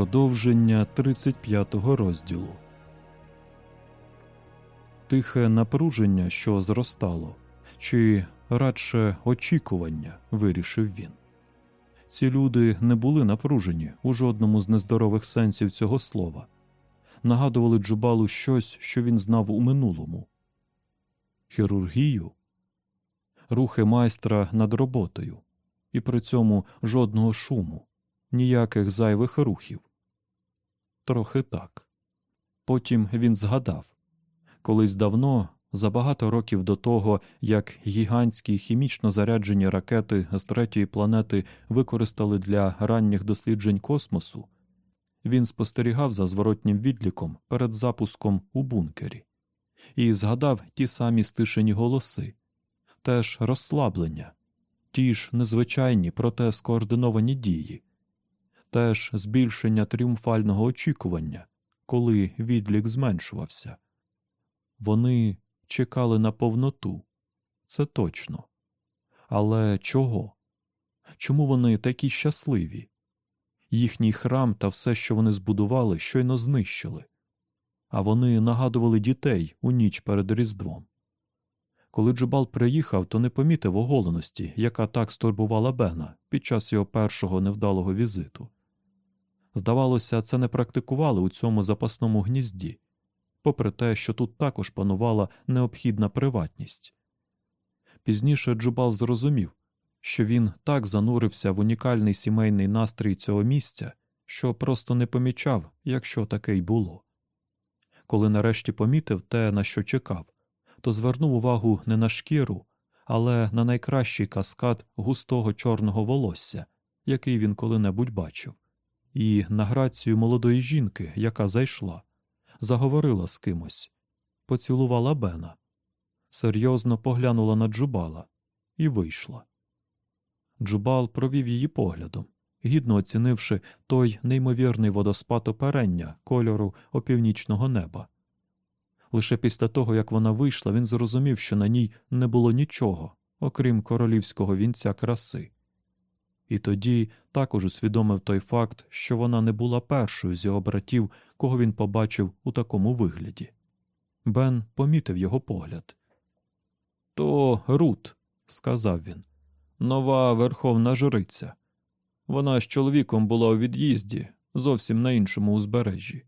Продовження 35-го розділу. Тихе напруження, що зростало, чи радше очікування, вирішив він. Ці люди не були напружені у жодному з нездорових сенсів цього слова, нагадували Джубалу щось, що він знав у минулому хірургію, рухи майстра над роботою, і при цьому жодного шуму ніяких зайвих рухів. Трохи так. Потім він згадав колись давно, за багато років до того, як гігантські хімічно заряджені ракети з третьої планети використали для ранніх досліджень космосу, він спостерігав за зворотнім відліком перед запуском у бункері і згадав ті самі стишені голоси, теж розслаблення, ті ж незвичайні, проте скоординовані дії теж збільшення тріумфального очікування, коли відлік зменшувався. Вони чекали на повноту, це точно. Але чого? Чому вони такі щасливі? Їхній храм та все, що вони збудували, щойно знищили, а вони нагадували дітей у ніч перед Різдвом. Коли Джубал приїхав, то не помітив оголеності, яка так стурбувала Бена під час його першого невдалого візиту. Здавалося, це не практикували у цьому запасному гнізді, попри те, що тут також панувала необхідна приватність. Пізніше Джубал зрозумів, що він так занурився в унікальний сімейний настрій цього місця, що просто не помічав, якщо таке й було. Коли нарешті помітив те, на що чекав, то звернув увагу не на шкіру, але на найкращий каскад густого чорного волосся, який він коли-небудь бачив і на грацію молодої жінки, яка зайшла, заговорила з кимось, поцілувала Бена, серйозно поглянула на Джубала і вийшла. Джубал провів її поглядом, гідно оцінивши той неймовірний водоспад оперення кольору опівнічного неба. Лише після того, як вона вийшла, він зрозумів, що на ній не було нічого, окрім королівського вінця краси і тоді також усвідомив той факт, що вона не була першою з його братів, кого він побачив у такому вигляді. Бен помітив його погляд. То Рут, сказав він, нова верховна жриця. Вона з чоловіком була у від'їзді, зовсім на іншому узбережжі.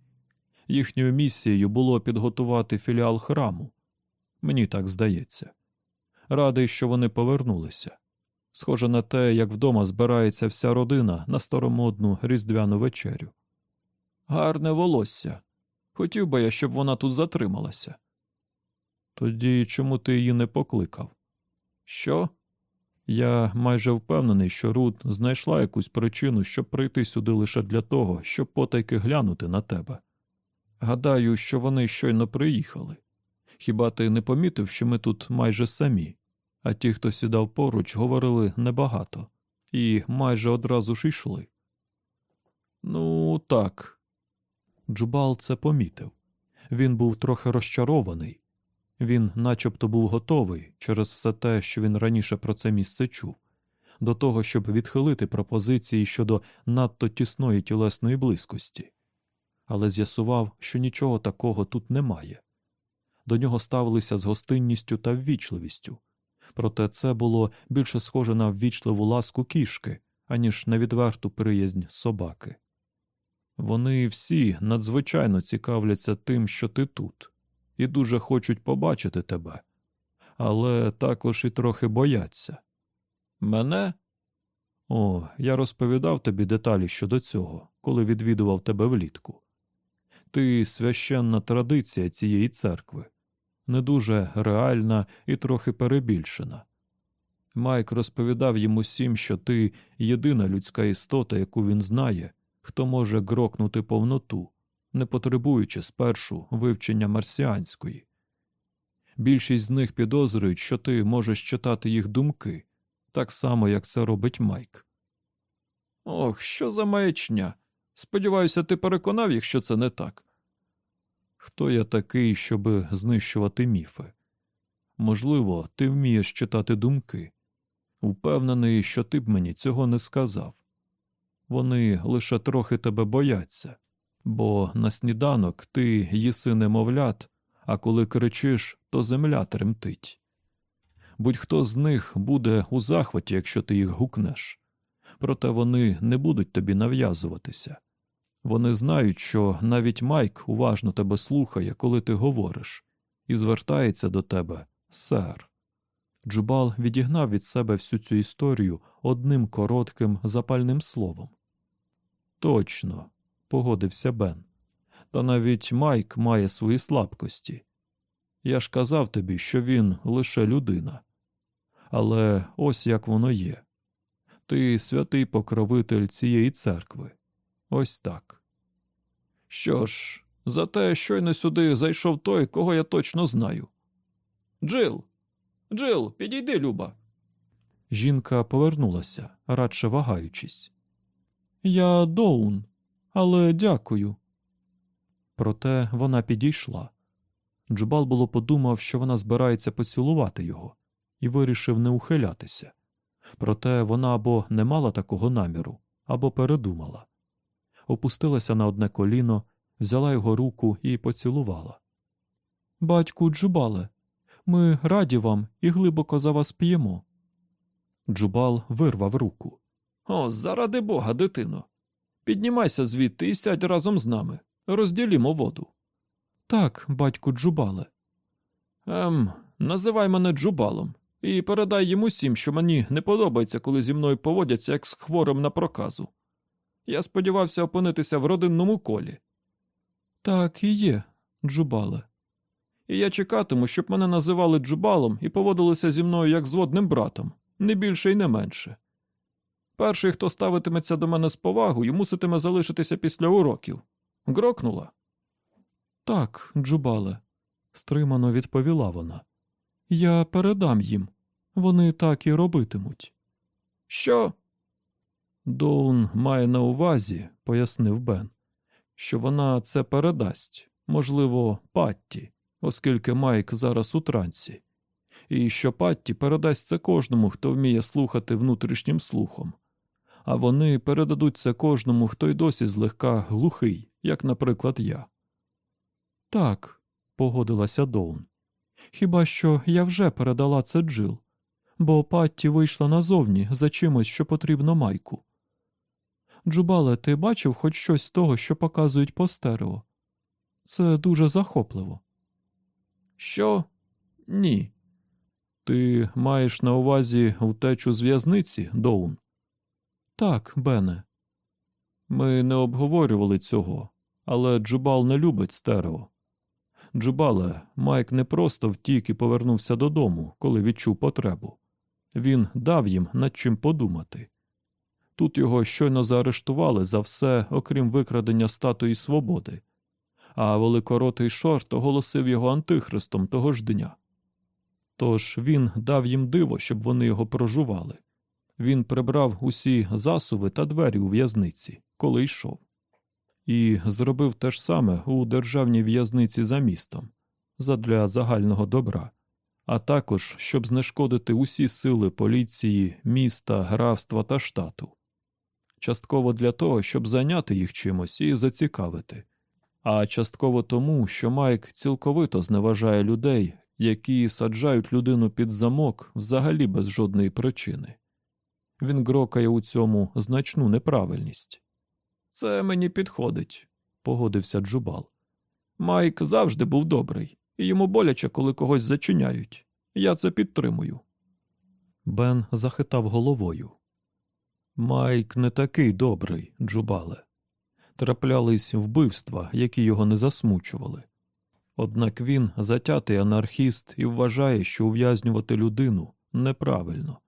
Їхньою місією було підготувати філіал храму. Мені так здається. Радий, що вони повернулися. Схоже на те, як вдома збирається вся родина на старомодну різдвяну вечерю. Гарне волосся. Хотів би я, щоб вона тут затрималася. Тоді чому ти її не покликав? Що? Я майже впевнений, що Рут знайшла якусь причину, щоб прийти сюди лише для того, щоб потайки глянути на тебе. Гадаю, що вони щойно приїхали. Хіба ти не помітив, що ми тут майже самі? А ті, хто сідав поруч, говорили небагато і майже одразу ж йшли. Ну, так. Джубал це помітив. Він був трохи розчарований. Він начебто був готовий через все те, що він раніше про це місце чув, до того, щоб відхилити пропозиції щодо надто тісної тілесної близькості, але з'ясував, що нічого такого тут немає. До нього ставилися з гостинністю та ввічливістю, проте це було більше схоже на ввічливу ласку кішки, аніж на відверту приязнь собаки. Вони всі надзвичайно цікавляться тим, що ти тут, і дуже хочуть побачити тебе, але також і трохи бояться. Мене? О, я розповідав тобі деталі щодо цього, коли відвідував тебе влітку. Ти священна традиція цієї церкви. Не дуже реальна і трохи перебільшена. Майк розповідав їм усім, що ти єдина людська істота, яку він знає, хто може грокнути повноту, не потребуючи спершу вивчення марсіанської. Більшість з них підозрюють, що ти можеш читати їх думки, так само, як це робить Майк. Ох, що за маячня. Сподіваюся, ти переконав їх, що це не так. Хто я такий, щоби знищувати міфи? Можливо, ти вмієш читати думки. Упевнений, що ти б мені цього не сказав. Вони лише трохи тебе бояться, бо на сніданок ти їси немовлят, а коли кричиш, то земля тремтить. Будь-хто з них буде у захваті, якщо ти їх гукнеш, проте вони не будуть тобі нав'язуватися. Вони знають, що навіть Майк уважно тебе слухає, коли ти говориш, і звертається до тебе, сер. Джубал відігнав від себе всю цю історію одним коротким запальним словом. Точно, погодився Бен. Та навіть Майк має свої слабкості. Я ж казав тобі, що він лише людина. Але ось як воно є. Ти святий покровитель цієї церкви. Ось так. Що ж, зате щойно сюди зайшов той, кого я точно знаю. Джил. Джил, підійди, Люба. Жінка повернулася, радше вагаючись. Я Доун, але дякую. Проте вона підійшла. Джубал було подумав, що вона збирається поцілувати його, і вирішив не ухилятися. Проте вона або не мала такого наміру, або передумала. Опустилася на одне коліно, взяла його руку і поцілувала. Батьку Джубале, ми раді вам і глибоко за вас п'ємо. Джубал вирвав руку. О, заради бога, дитино. Піднімайся звідти і сядь разом з нами. Розділімо воду. Так, батьку Джубале. Ем, називай мене Джубалом і передай їм усім, що мені не подобається, коли зі мною поводяться як з хворим на проказу. Я сподівався опинитися в родинному колі. Так і є, Джубале. І я чекатиму, щоб мене називали Джубалом і поводилися зі мною як з водним братом, не більше і не менше. Перший, хто ставитиметься до мене з повагою, муситиме залишитися після уроків. Грокнула? Так, Джубале, стримано відповіла вона. Я передам їм. Вони так і робитимуть. Що? Доун має на увазі, пояснив Бен, що вона це передасть, можливо, Патті, оскільки Майк зараз у трансі, і що Патті передасть це кожному, хто вміє слухати внутрішнім слухом, а вони передадуть це кожному, хто й досі злегка глухий, як, наприклад, я. Так, погодилася Доун. Хіба що я вже передала це Джил, бо Патті вийшла назовні за чимось, що потрібно майку. Джубале, ти бачив хоч щось з того, що показують по стерео? Це дуже захопливо. Що? Ні. Ти маєш на увазі втечу з в'язниці, Доун? Так, Бене. Ми не обговорювали цього, але Джубал не любить стерео. Джубале, Майк не просто втік і повернувся додому, коли відчув потребу. Він дав їм над чим подумати. Тут його щойно заарештували за все, окрім викрадення статуї свободи, а великоротий шорт оголосив його антихристом того ж дня. Тож він дав їм диво, щоб вони його прожували. Він прибрав усі засуви та двері у в'язниці, коли йшов, і зробив те ж саме у державній в'язниці за містом задля загального добра, а також щоб знешкодити усі сили поліції, міста, графства та штату. Частково для того, щоб зайняти їх чимось і зацікавити, а частково тому, що Майк цілковито зневажає людей, які саджають людину під замок взагалі без жодної причини. Він грокає у цьому значну неправильність. Це мені підходить, погодився Джубал. Майк завжди був добрий, і йому боляче, коли когось зачиняють. Я це підтримую. Бен захитав головою. Майк не такий добрий, Джубале. Траплялись вбивства, які його не засмучували. Однак він затятий анархіст і вважає, що ув'язнювати людину неправильно.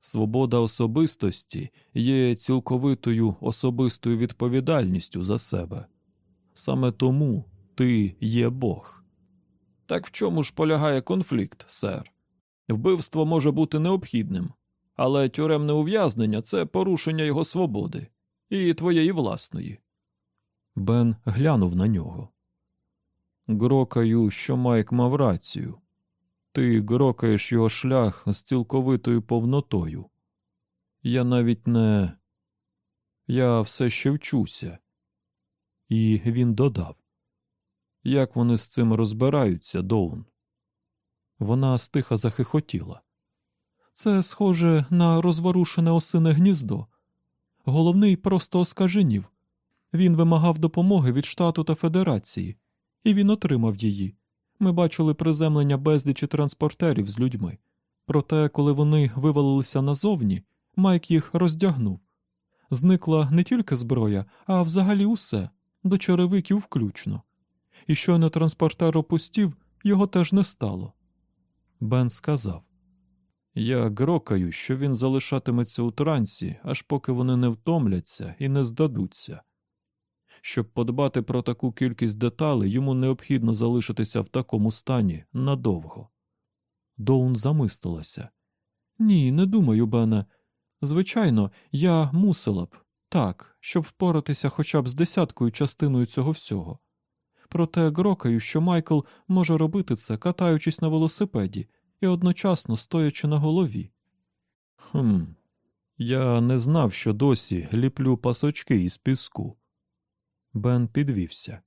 Свобода особистості є цілковитою особистою відповідальністю за себе. Саме тому ти є Бог. Так в чому ж полягає конфлікт, сер? Вбивство може бути необхідним, але тюремне ув'язнення це порушення його свободи і твоєї власної. Бен глянув на нього. Грокаю, що Майк мав рацію. Ти грокаєш його шлях з цілковитою повнотою. Я навіть не. Я все ще вчуся. І він додав Як вони з цим розбираються, Доун? Вона стиха захихотіла. Це схоже на розворушене осине гніздо. Головний просто оскаженів. Він вимагав допомоги від штату та федерації, і він отримав її. Ми бачили приземлення безлічі транспортерів з людьми. Проте, коли вони вивалилися назовні, Майк їх роздягнув. Зникла не тільки зброя, а взагалі усе, до черевиків включно. І щойно транспортер опустів, його теж не стало. Бен сказав Я грокаю, що він залишатиметься у трансі, аж поки вони не втомляться і не здадуться. Щоб подбати про таку кількість деталей, йому необхідно залишитися в такому стані надовго. Доун замислилася. Ні, не думаю, Бене. Звичайно, я мусила б, так, щоб впоратися хоча б з десяткою частиною цього всього. Проте грокаю, що Майкл може робити це, катаючись на велосипеді і одночасно стоячи на голові. Хм, я не знав, що досі ліплю пасочки із піску. Бен підвівся.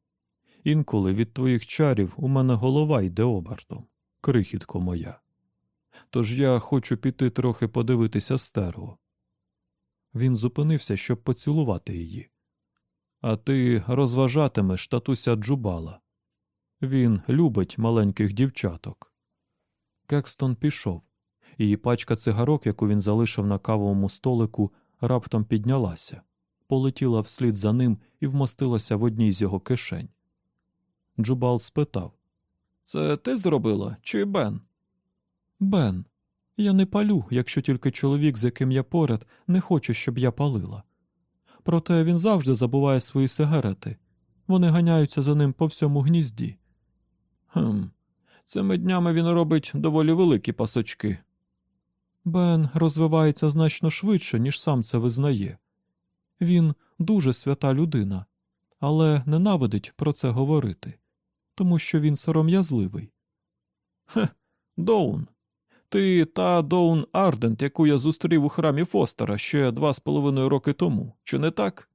Інколи від твоїх чарів у мене голова йде обертом, крихітко моя. Тож я хочу піти трохи подивитися стерво. Він зупинився, щоб поцілувати її. А ти розважатимеш татуся Джубала. Він любить маленьких дівчаток. Кекстон пішов, і пачка цигарок, яку він залишив на кавовому столику, раптом піднялася, полетіла вслід за ним і вмостилася в одній з його кишень. Джубал спитав Це ти зробила, чи Бен? Бен. Я не палю, якщо тільки чоловік, з яким я поряд, не хоче, щоб я палила. Проте він завжди забуває свої сигарети. Вони ганяються за ним по всьому гнізді. Хм, цими днями він робить доволі великі пасочки. Бен розвивається значно швидше, ніж сам це визнає. Він дуже свята людина, але ненавидить про це говорити, тому що він сором'язливий. Хе, Доун. Ти та Доун Ардент, яку я зустрів у храмі Фостера ще два з половиною роки тому, чи не так?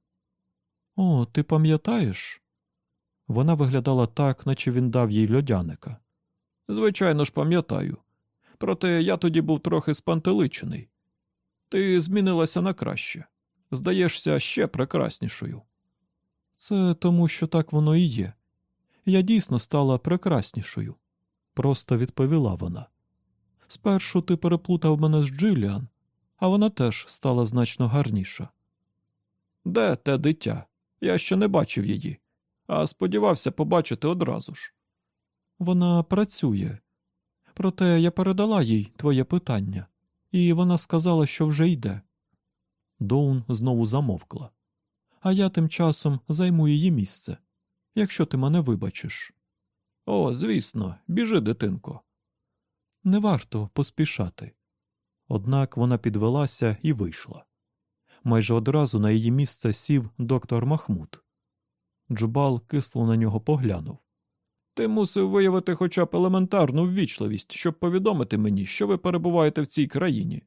О, ти пам'ятаєш? Вона виглядала так, наче він дав їй льодяника. Звичайно ж, пам'ятаю. Проте я тоді був трохи спантеличений. Ти змінилася на краще. Здаєшся ще прекраснішою. Це тому, що так воно і є. Я дійсно стала прекраснішою, просто відповіла вона. Спершу ти переплутав мене з Джиліан, а вона теж стала значно гарніша. Де те дитя? Я ще не бачив її, а сподівався побачити одразу ж. Вона працює. Проте я передала їй твоє питання, і вона сказала, що вже йде. Доун знову замовкла. А я тим часом займу її місце, якщо ти мене вибачиш. О, звісно, біжи, дитинко. Не варто поспішати. Однак вона підвелася і вийшла. Майже одразу на її місце сів доктор Махмуд. Джубал кисло на нього поглянув. Ти мусив виявити хоча б елементарну ввічливість, щоб повідомити мені, що ви перебуваєте в цій країні,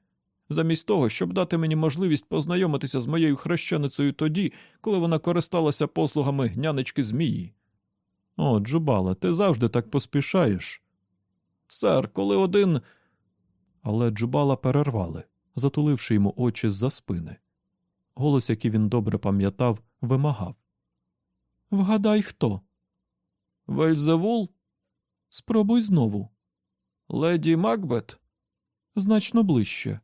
замість того, щоб дати мені можливість познайомитися з моєю хрещеницею тоді, коли вона користалася послугами нянечки Змії. О, Джубале, ти завжди так поспішаєш. Сер, коли один. Але Джубала перервали, затуливши йому очі з за спини. Голос, який він добре пам'ятав, вимагав. Вгадай, хто? Вельзевул? Спробуй знову. Леді Макбет? Значно ближче.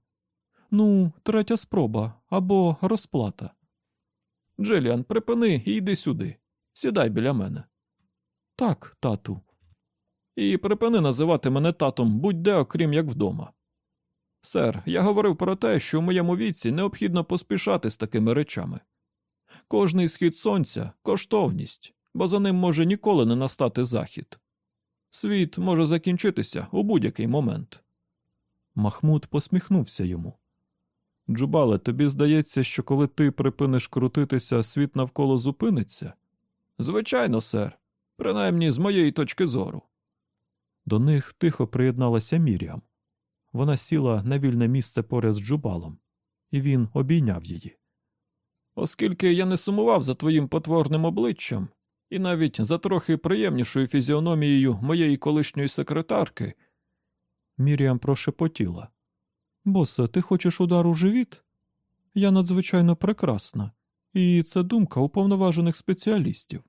Ну, третя спроба або розплата. Джиліан, припини і йди сюди. Сідай біля мене. Так, тату. І припини називати мене татом будь-де, окрім як вдома. Сер, я говорив про те, що в моєму віці необхідно поспішати з такими речами. Кожний схід сонця коштовність, бо за ним може ніколи не настати захід. Світ може закінчитися у будь-який момент. Махмуд посміхнувся йому. Джубале, тобі здається, що коли ти припиниш крутитися, світ навколо зупиниться? Звичайно, сер, принаймні з моєї точки зору. До них тихо приєдналася Міріам. Вона сіла на вільне місце поряд з Джубалом, і він обійняв її. Оскільки я не сумував за твоїм потворним обличчям, і навіть за трохи приємнішою фізіономією моєї колишньої секретарки, Міріам прошепотіла. Босе, ти хочеш удар у живіт? Я надзвичайно прекрасна, і це думка уповноважених спеціалістів.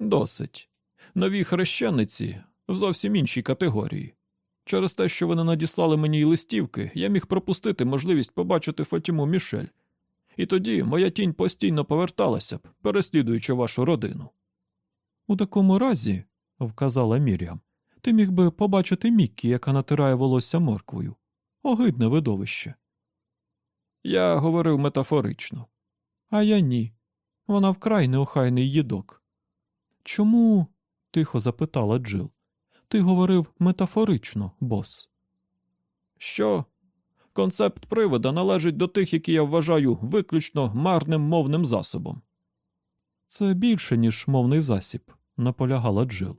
Досить. Нові хрещениці в зовсім іншій категорії. Через те, що вони надіслали мені листівки, я міг пропустити можливість побачити Фатіму Мішель. І тоді моя тінь постійно поверталася б, переслідуючи вашу родину. У такому разі, вказала Мір'ям, ти міг би побачити Міккі, яка натирає волосся морквою. Огидне видовище. Я говорив метафорично. А я ні. Вона вкрай неохайний їдок. Чому? тихо запитала Джил. Ти говорив метафорично, бос. Що? Концепт привода належить до тих, які я вважаю виключно марним мовним засобом. Це більше, ніж мовний засіб, наполягала Джил.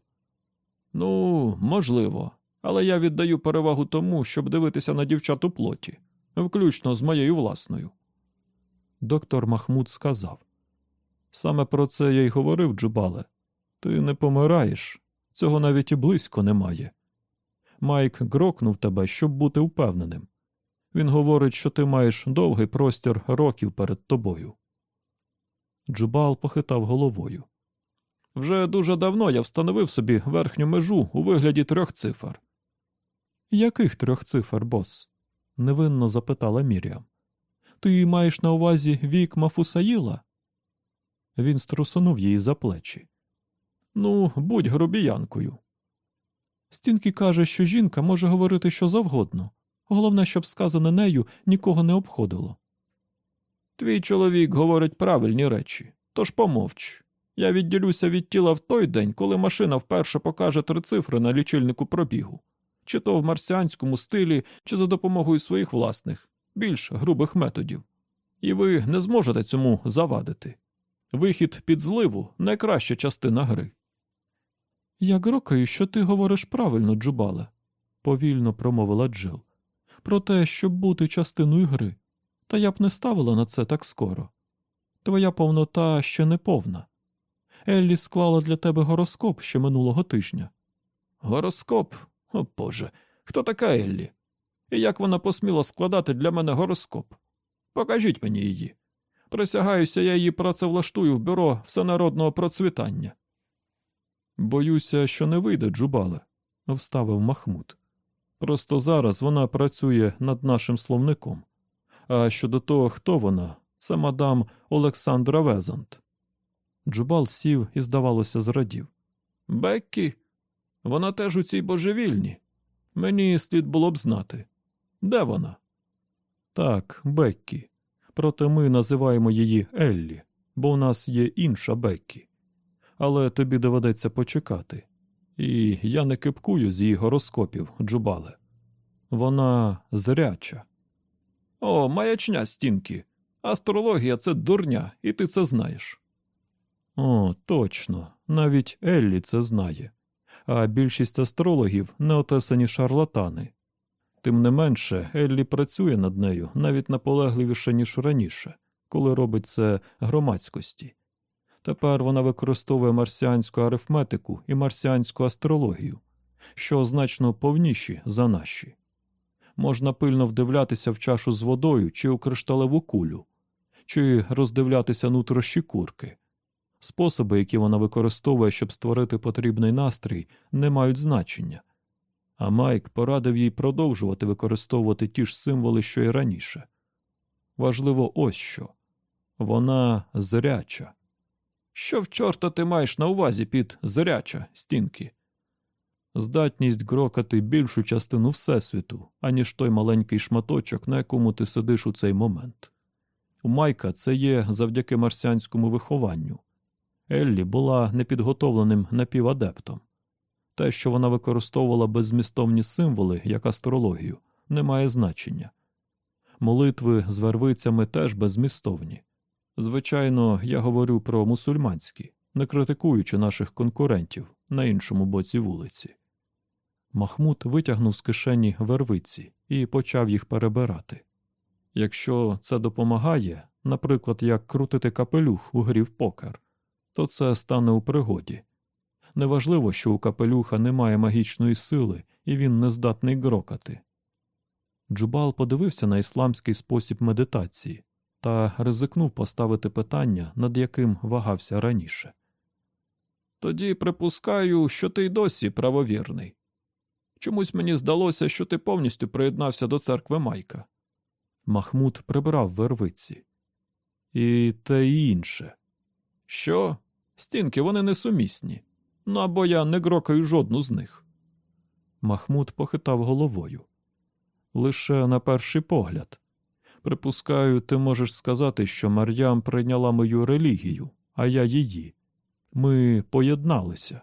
Ну, можливо, але я віддаю перевагу тому, щоб дивитися на дівчат у плоті, включно з моєю власною. Доктор Махмуд сказав. Саме про це я й говорив, Джубале. Ти не помираєш, цього навіть і близько немає. Майк грокнув тебе, щоб бути впевненим. Він говорить, що ти маєш довгий простір років перед тобою. Джубал похитав головою. Вже дуже давно я встановив собі верхню межу у вигляді трьох цифр. Яких трьох цифр, бос? невинно запитала Мір'ям. Ти маєш на увазі вік Мафусаїла? Він струсонув її за плечі. Ну, будь грубіянкою. Стінкі каже, що жінка може говорити що завгодно. Головне, щоб сказане нею нікого не обходило. Твій чоловік говорить правильні речі, тож помовч. Я відділюся від тіла в той день, коли машина вперше покаже три цифри на лічильнику пробігу, чи то в марсіанському стилі, чи за допомогою своїх власних, більш грубих методів. І ви не зможете цьому завадити. Вихід під зливу найкраща частина гри. Я грокаю, що ти говориш правильно, Джубале, повільно промовила Джил. Про те, щоб бути частиною гри. Та я б не ставила на це так скоро. Твоя повнота ще не повна. Еллі склала для тебе гороскоп ще минулого тижня. Гороскоп? О Боже, хто така Еллі? І як вона посміла складати для мене гороскоп? Покажіть мені її. Присягаюся, я її працевлаштую в бюро всенародного процвітання. Боюся, що не вийде, Джубале, вставив Махмуд. Просто зараз вона працює над нашим словником. А щодо того, хто вона, це мадам Олександра Везант. Джубал сів і, здавалося, зрадів. Беккі, вона теж у цій божевільні. Мені слід було б знати. Де вона? Так, Беккі. Проте ми називаємо її Еллі, бо у нас є інша Беккі. Але тобі доведеться почекати. І я не кипкую з її гороскопів, Джубале. Вона зряча. О, маячня стінки. Астрологія це дурня, і ти це знаєш. О, точно. Навіть Еллі це знає. А більшість астрологів неотесані шарлатани. Тим не менше, Еллі працює над нею навіть наполегливіше, ніж раніше, коли робить це громадськості. Тепер вона використовує марсіанську арифметику і марсіанську астрологію, що значно повніші за наші. Можна пильно вдивлятися в чашу з водою чи у кришталеву кулю, чи роздивлятися нутрощі курки. Способи, які вона використовує, щоб створити потрібний настрій, не мають значення. А Майк порадив їй продовжувати використовувати ті ж символи, що й раніше. Важливо ось що вона зряча. Що в чорта ти маєш на увазі під зряча стінки? здатність грокати більшу частину Всесвіту, аніж той маленький шматочок, на якому ти сидиш у цей момент. У Майка це є завдяки марсіанському вихованню. Еллі була непідготовленим напівадептом. Те, що вона використовувала беззмістовні символи, як астрологію, не має значення. Молитви з вервицями теж беззмістовні. Звичайно, я говорю про мусульманські, не критикуючи наших конкурентів на іншому боці вулиці. Махмуд витягнув з кишені вервиці і почав їх перебирати. Якщо це допомагає, наприклад, як крутити капелюх у грі в покер, то це стане у пригоді. Неважливо, що у капелюха немає магічної сили і він не здатний грокати. Джубал подивився на ісламський спосіб медитації та ризикнув поставити питання, над яким вагався раніше. Тоді припускаю, що ти й досі правовірний. Чомусь мені здалося, що ти повністю приєднався до церкви Майка. Махмуд прибрав вервиці. І те інше. Що? Стінки вони несумісні. Ну або я не грокаю жодну з них. Махмуд похитав головою. Лише на перший погляд. Припускаю, ти можеш сказати, що Мар'ям прийняла мою релігію, а я її. Ми поєдналися.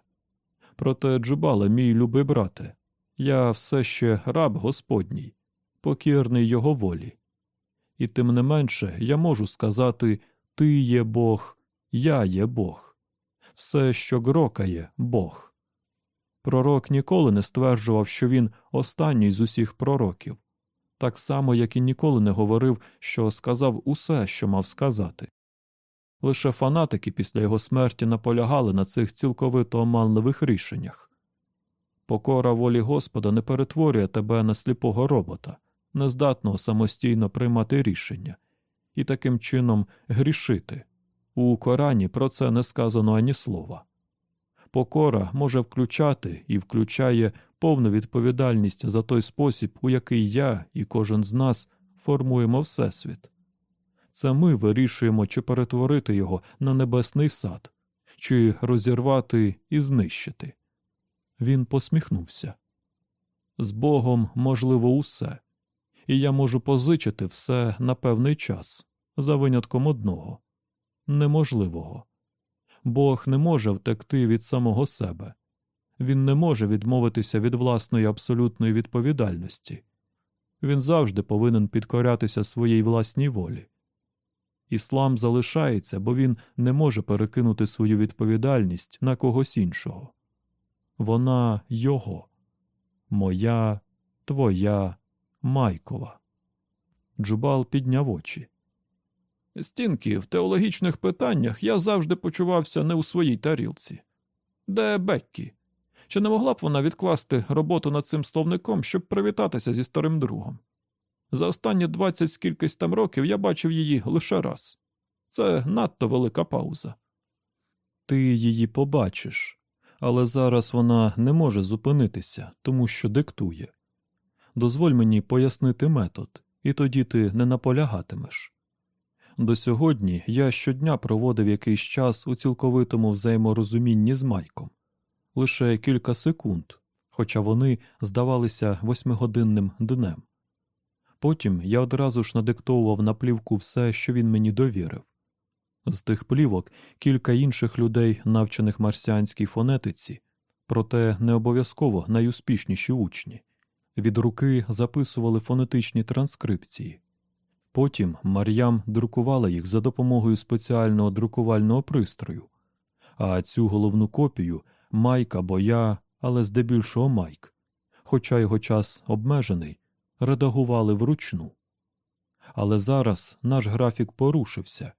Проте, Джубале, мій любий брате, я все ще раб Господній, покірний його волі. І тим не менше я можу сказати Ти є Бог, я є Бог. Все, що грокає, Бог. Пророк ніколи не стверджував, що він останній з усіх пророків, так само, як і ніколи не говорив, що сказав усе, що мав сказати. Лише фанатики після його смерті наполягали на цих цілковито оманливих рішеннях. Покора волі Господа не перетворює тебе на сліпого робота, нездатного самостійно приймати рішення, і таким чином грішити. У Корані про це не сказано ані слова. Покора може включати і включає повну відповідальність за той спосіб, у який я і кожен з нас формуємо Всесвіт. Це ми вирішуємо, чи перетворити його на небесний сад, чи розірвати і знищити. Він посміхнувся. З Богом можливо усе, і я можу позичити все на певний час, за винятком одного неможливого. Бог не може втекти від самого себе, він не може відмовитися від власної абсолютної відповідальності, він завжди повинен підкорятися своїй власній волі. Іслам залишається, бо він не може перекинути свою відповідальність на когось іншого. Вона його, моя, твоя, майкова. Джубал підняв очі. Стінки в теологічних питаннях я завжди почувався не у своїй тарілці. Де Беккі? Чи не могла б вона відкласти роботу над цим словником, щоб привітатися зі старим другом? За останні двадцять скількись там років я бачив її лише раз. Це надто велика пауза. Ти її побачиш, але зараз вона не може зупинитися, тому що диктує. Дозволь мені пояснити метод, і тоді ти не наполягатимеш. До сьогодні я щодня проводив якийсь час у цілковитому взаєморозумінні з Майком лише кілька секунд, хоча вони здавалися восьмигодинним днем. Потім я одразу ж надиктовував на плівку все, що він мені довірив. З тих плівок кілька інших людей, навчених марсіанській фонетиці, проте не обов'язково найуспішніші учні, від руки записували фонетичні транскрипції. Потім Мар'ям друкувала їх за допомогою спеціального друкувального пристрою, а цю головну копію Майк або я, але здебільшого Майк, хоча його час обмежений, редагували вручну. Але зараз наш графік порушився,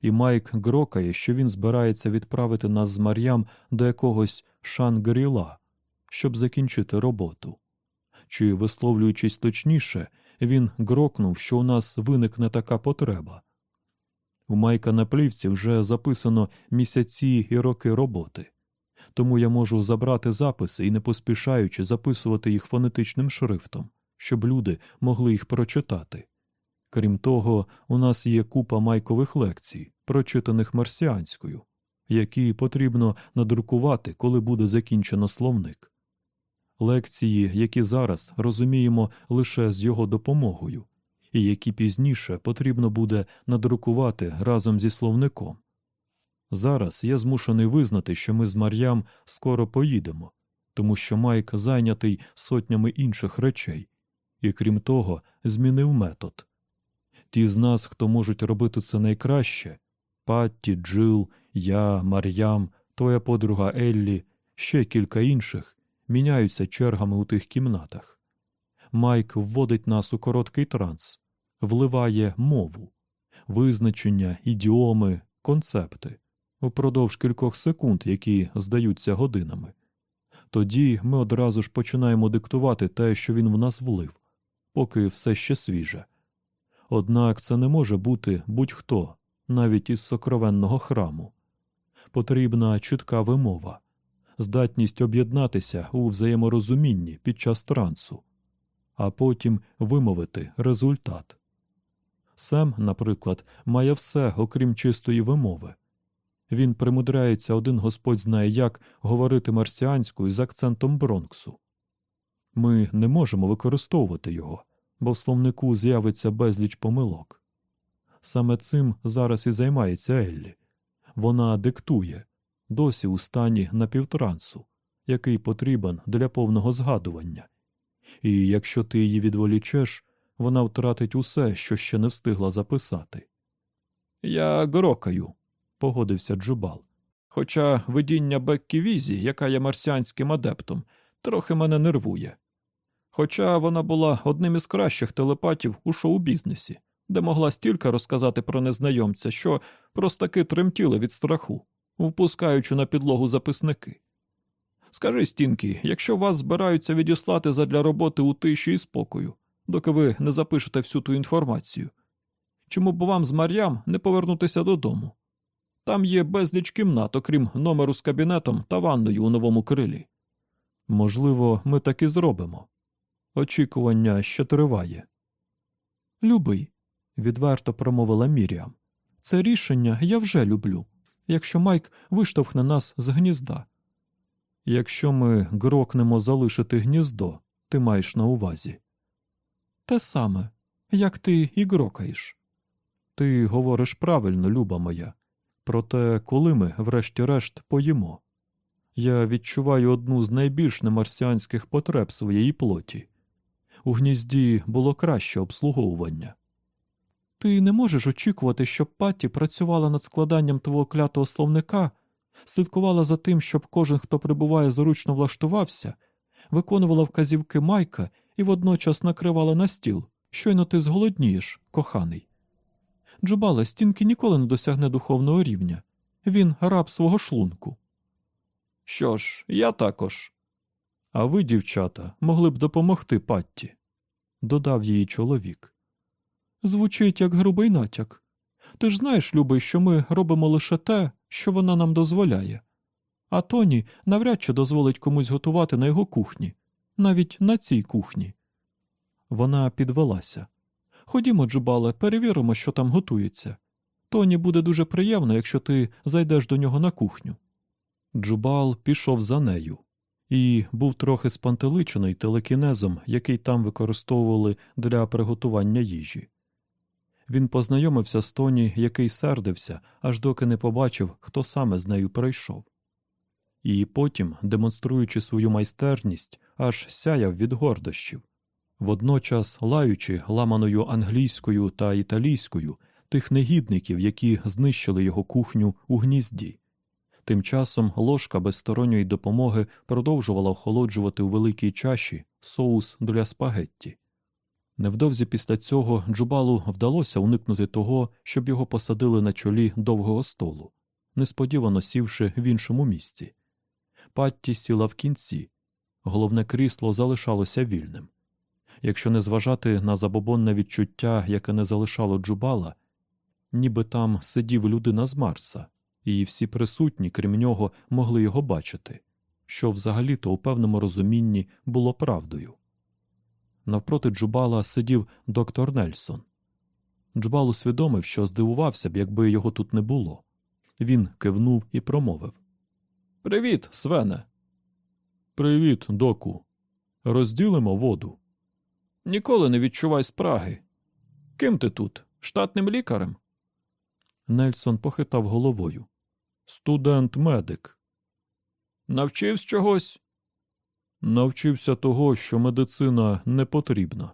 і Майк грокає, що він збирається відправити нас з Мар'ям до якогось Шангріла, щоб закінчити роботу. Чи, висловлюючись точніше, він грокнув, що у нас виникне така потреба. У Майка на плівці вже записано місяці і роки роботи, тому я можу забрати записи і, не поспішаючи, записувати їх фонетичним шрифтом, щоб люди могли їх прочитати. Крім того, у нас є купа майкових лекцій, прочитаних марсіанською, які потрібно надрукувати, коли буде закінчено словник. лекції, які зараз розуміємо лише з його допомогою, і які пізніше потрібно буде надрукувати разом зі словником. Зараз я змушений визнати, що ми з Мар'ям скоро поїдемо, тому що Майк зайнятий сотнями інших речей, і крім того, змінив метод. Ті з нас, хто можуть робити це найкраще Патті, Джил, я, Мар'ям, твоя подруга Еллі, ще кілька інших, міняються чергами у тих кімнатах. Майк вводить нас у короткий транс, вливає мову, визначення, ідіоми, концепти упродовж кількох секунд, які здаються годинами. Тоді ми одразу ж починаємо диктувати те, що він в нас влив, поки все ще свіже. Однак це не може бути будь-хто, навіть із сокровенного храму. Потрібна чітка вимова, здатність об'єднатися у взаєморозумінні під час трансу, а потім вимовити результат. Сем, наприклад, має все, окрім чистої вимови. Він примудряється один господь знає як говорити марсіанською з акцентом Бронксу. Ми не можемо використовувати його, бо в словнику з'явиться безліч помилок. Саме цим зараз і займається Еллі. Вона диктує, досі у стані напівтрансу, який потрібен для повного згадування. І якщо ти її відволічеш, вона втратить усе, що ще не встигла записати. Я грокаю, погодився Джубал. Хоча видіння Беккі Візі, яка є марсіанським адептом, трохи мене нервує. Хоча вона була одним із кращих телепатів у шоу-бізнесі, де могла стільки розказати про незнайомця, що простаки тремтіли від страху, впускаючи на підлогу записники. Скажи, стінки, якщо вас збираються відіслати задля роботи у тиші і спокою, доки ви не запишете всю ту інформацію, чому б вам з Мар'ям не повернутися додому? Там є безліч кімнат, окрім номеру з кабінетом та ванною у новому крилі. Можливо, ми так і зробимо. Очікування ще триває. Любий, відверто промовила Міріам. Це рішення я вже люблю, якщо Майк виштовхне нас з гнізда. Якщо ми грокнемо залишити гніздо, ти маєш на увазі. Те саме, як ти і грокаєш. Ти говориш правильно, люба моя. Проте, коли ми, врешті-решт, поїмо, я відчуваю одну з найбільш немарсіанських потреб своєї плоті. У гнізді було краще обслуговування. Ти не можеш очікувати, щоб Патті працювала над складанням твого клятого словника, слідкувала за тим, щоб кожен, хто прибуває, зручно влаштувався, виконувала вказівки Майка і водночас накривала на стіл. Щойно ти зголоднієш, коханий. Джубале стінки ніколи не досягне духовного рівня. Він раб свого шлунку. Що ж, я також. А ви, дівчата, могли б допомогти Патті, додав її чоловік. Звучить як грубий натяк. Ти ж знаєш, любий, що ми робимо лише те, що вона нам дозволяє. А Тоні навряд чи дозволить комусь готувати на його кухні, навіть на цій кухні. Вона підвелася. Ходімо, Джубале, перевіримо, що там готується. Тоні буде дуже приємно, якщо ти зайдеш до нього на кухню. Джубал пішов за нею і був трохи спантеличений телекінезом, який там використовували для приготування їжі. Він познайомився з Тоні, який сердився, аж доки не побачив, хто саме з нею прийшов. І потім, демонструючи свою майстерність, аж сяяв від гордощів водночас лаючи ламаною англійською та італійською тих негідників, які знищили його кухню у гнізді. Тим часом ложка без сторонньої допомоги продовжувала охолоджувати у великій чаші соус для спагетті. Невдовзі після цього Джубалу вдалося уникнути того, щоб його посадили на чолі довгого столу, несподівано сівши в іншому місці. Патті сіла в кінці, головне крісло залишалося вільним. Якщо не зважати на забобонне відчуття, яке не залишало Джубала, ніби там сидів людина з Марса, і всі присутні, крім нього, могли його бачити, що взагалі-то у певному розумінні було правдою. Навпроти Джубала сидів доктор Нельсон. Джубал усвідомив, що здивувався б, якби його тут не було. Він кивнув і промовив Привіт, Свене. Привіт, доку, Розділимо воду. Ніколи не відчувай спраги. Ким ти тут? Штатним лікарем? Нельсон похитав головою. Студент медик. Навчився чогось? Навчився того, що медицина не потрібна.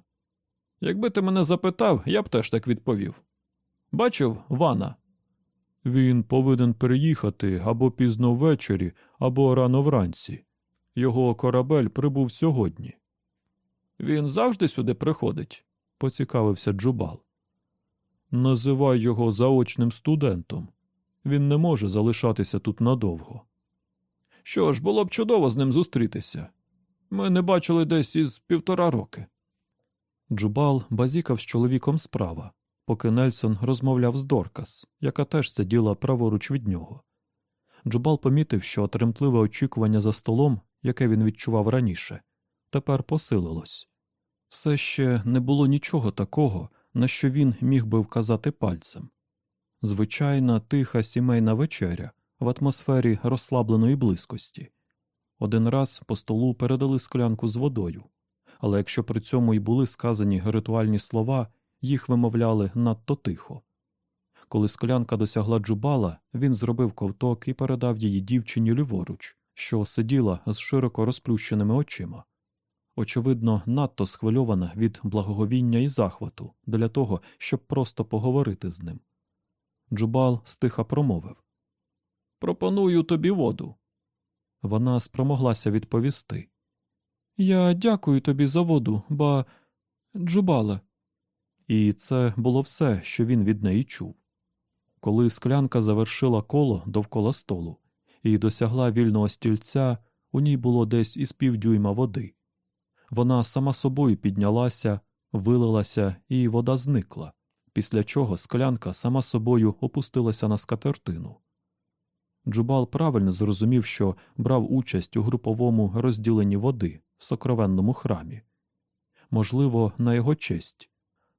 Якби ти мене запитав, я б теж так відповів. Бачив Вана? Він повинен переїхати або пізно ввечері, або рано вранці. Його корабель прибув сьогодні. Він завжди сюди приходить, поцікавився Джубал. Називай його заочним студентом. Він не може залишатися тут надовго. Що ж, було б чудово з ним зустрітися. Ми не бачили десь із півтора роки. Джубал базікав з чоловіком справа, поки Нельсон розмовляв з Доркас, яка теж сиділа праворуч від нього. Джубал помітив, що тремтливе очікування за столом, яке він відчував раніше, тепер посилилось. Все ще не було нічого такого, на що він міг би вказати пальцем. Звичайна тиха сімейна вечеря в атмосфері розслабленої близькості. Один раз по столу передали склянку з водою, але якщо при цьому й були сказані ритуальні слова, їх вимовляли надто тихо. Коли склянка досягла джубала, він зробив ковток і передав її дівчині ліворуч, що сиділа з широко розплющеними очима. Очевидно, надто схвильована від благоговіння і захвату для того, щоб просто поговорити з ним. Джубал стиха промовив Пропоную тобі воду. Вона спромоглася відповісти. Я дякую тобі за воду, ба Джубале. І це було все, що він від неї чув. Коли склянка завершила коло довкола столу і досягла вільного стільця, у ній було десь із півдюйма води. Вона сама собою піднялася, вилилася, і вода зникла, після чого склянка сама собою опустилася на скатертину. Джубал правильно зрозумів, що брав участь у груповому розділенні води в сокровенному храмі. Можливо, на його честь,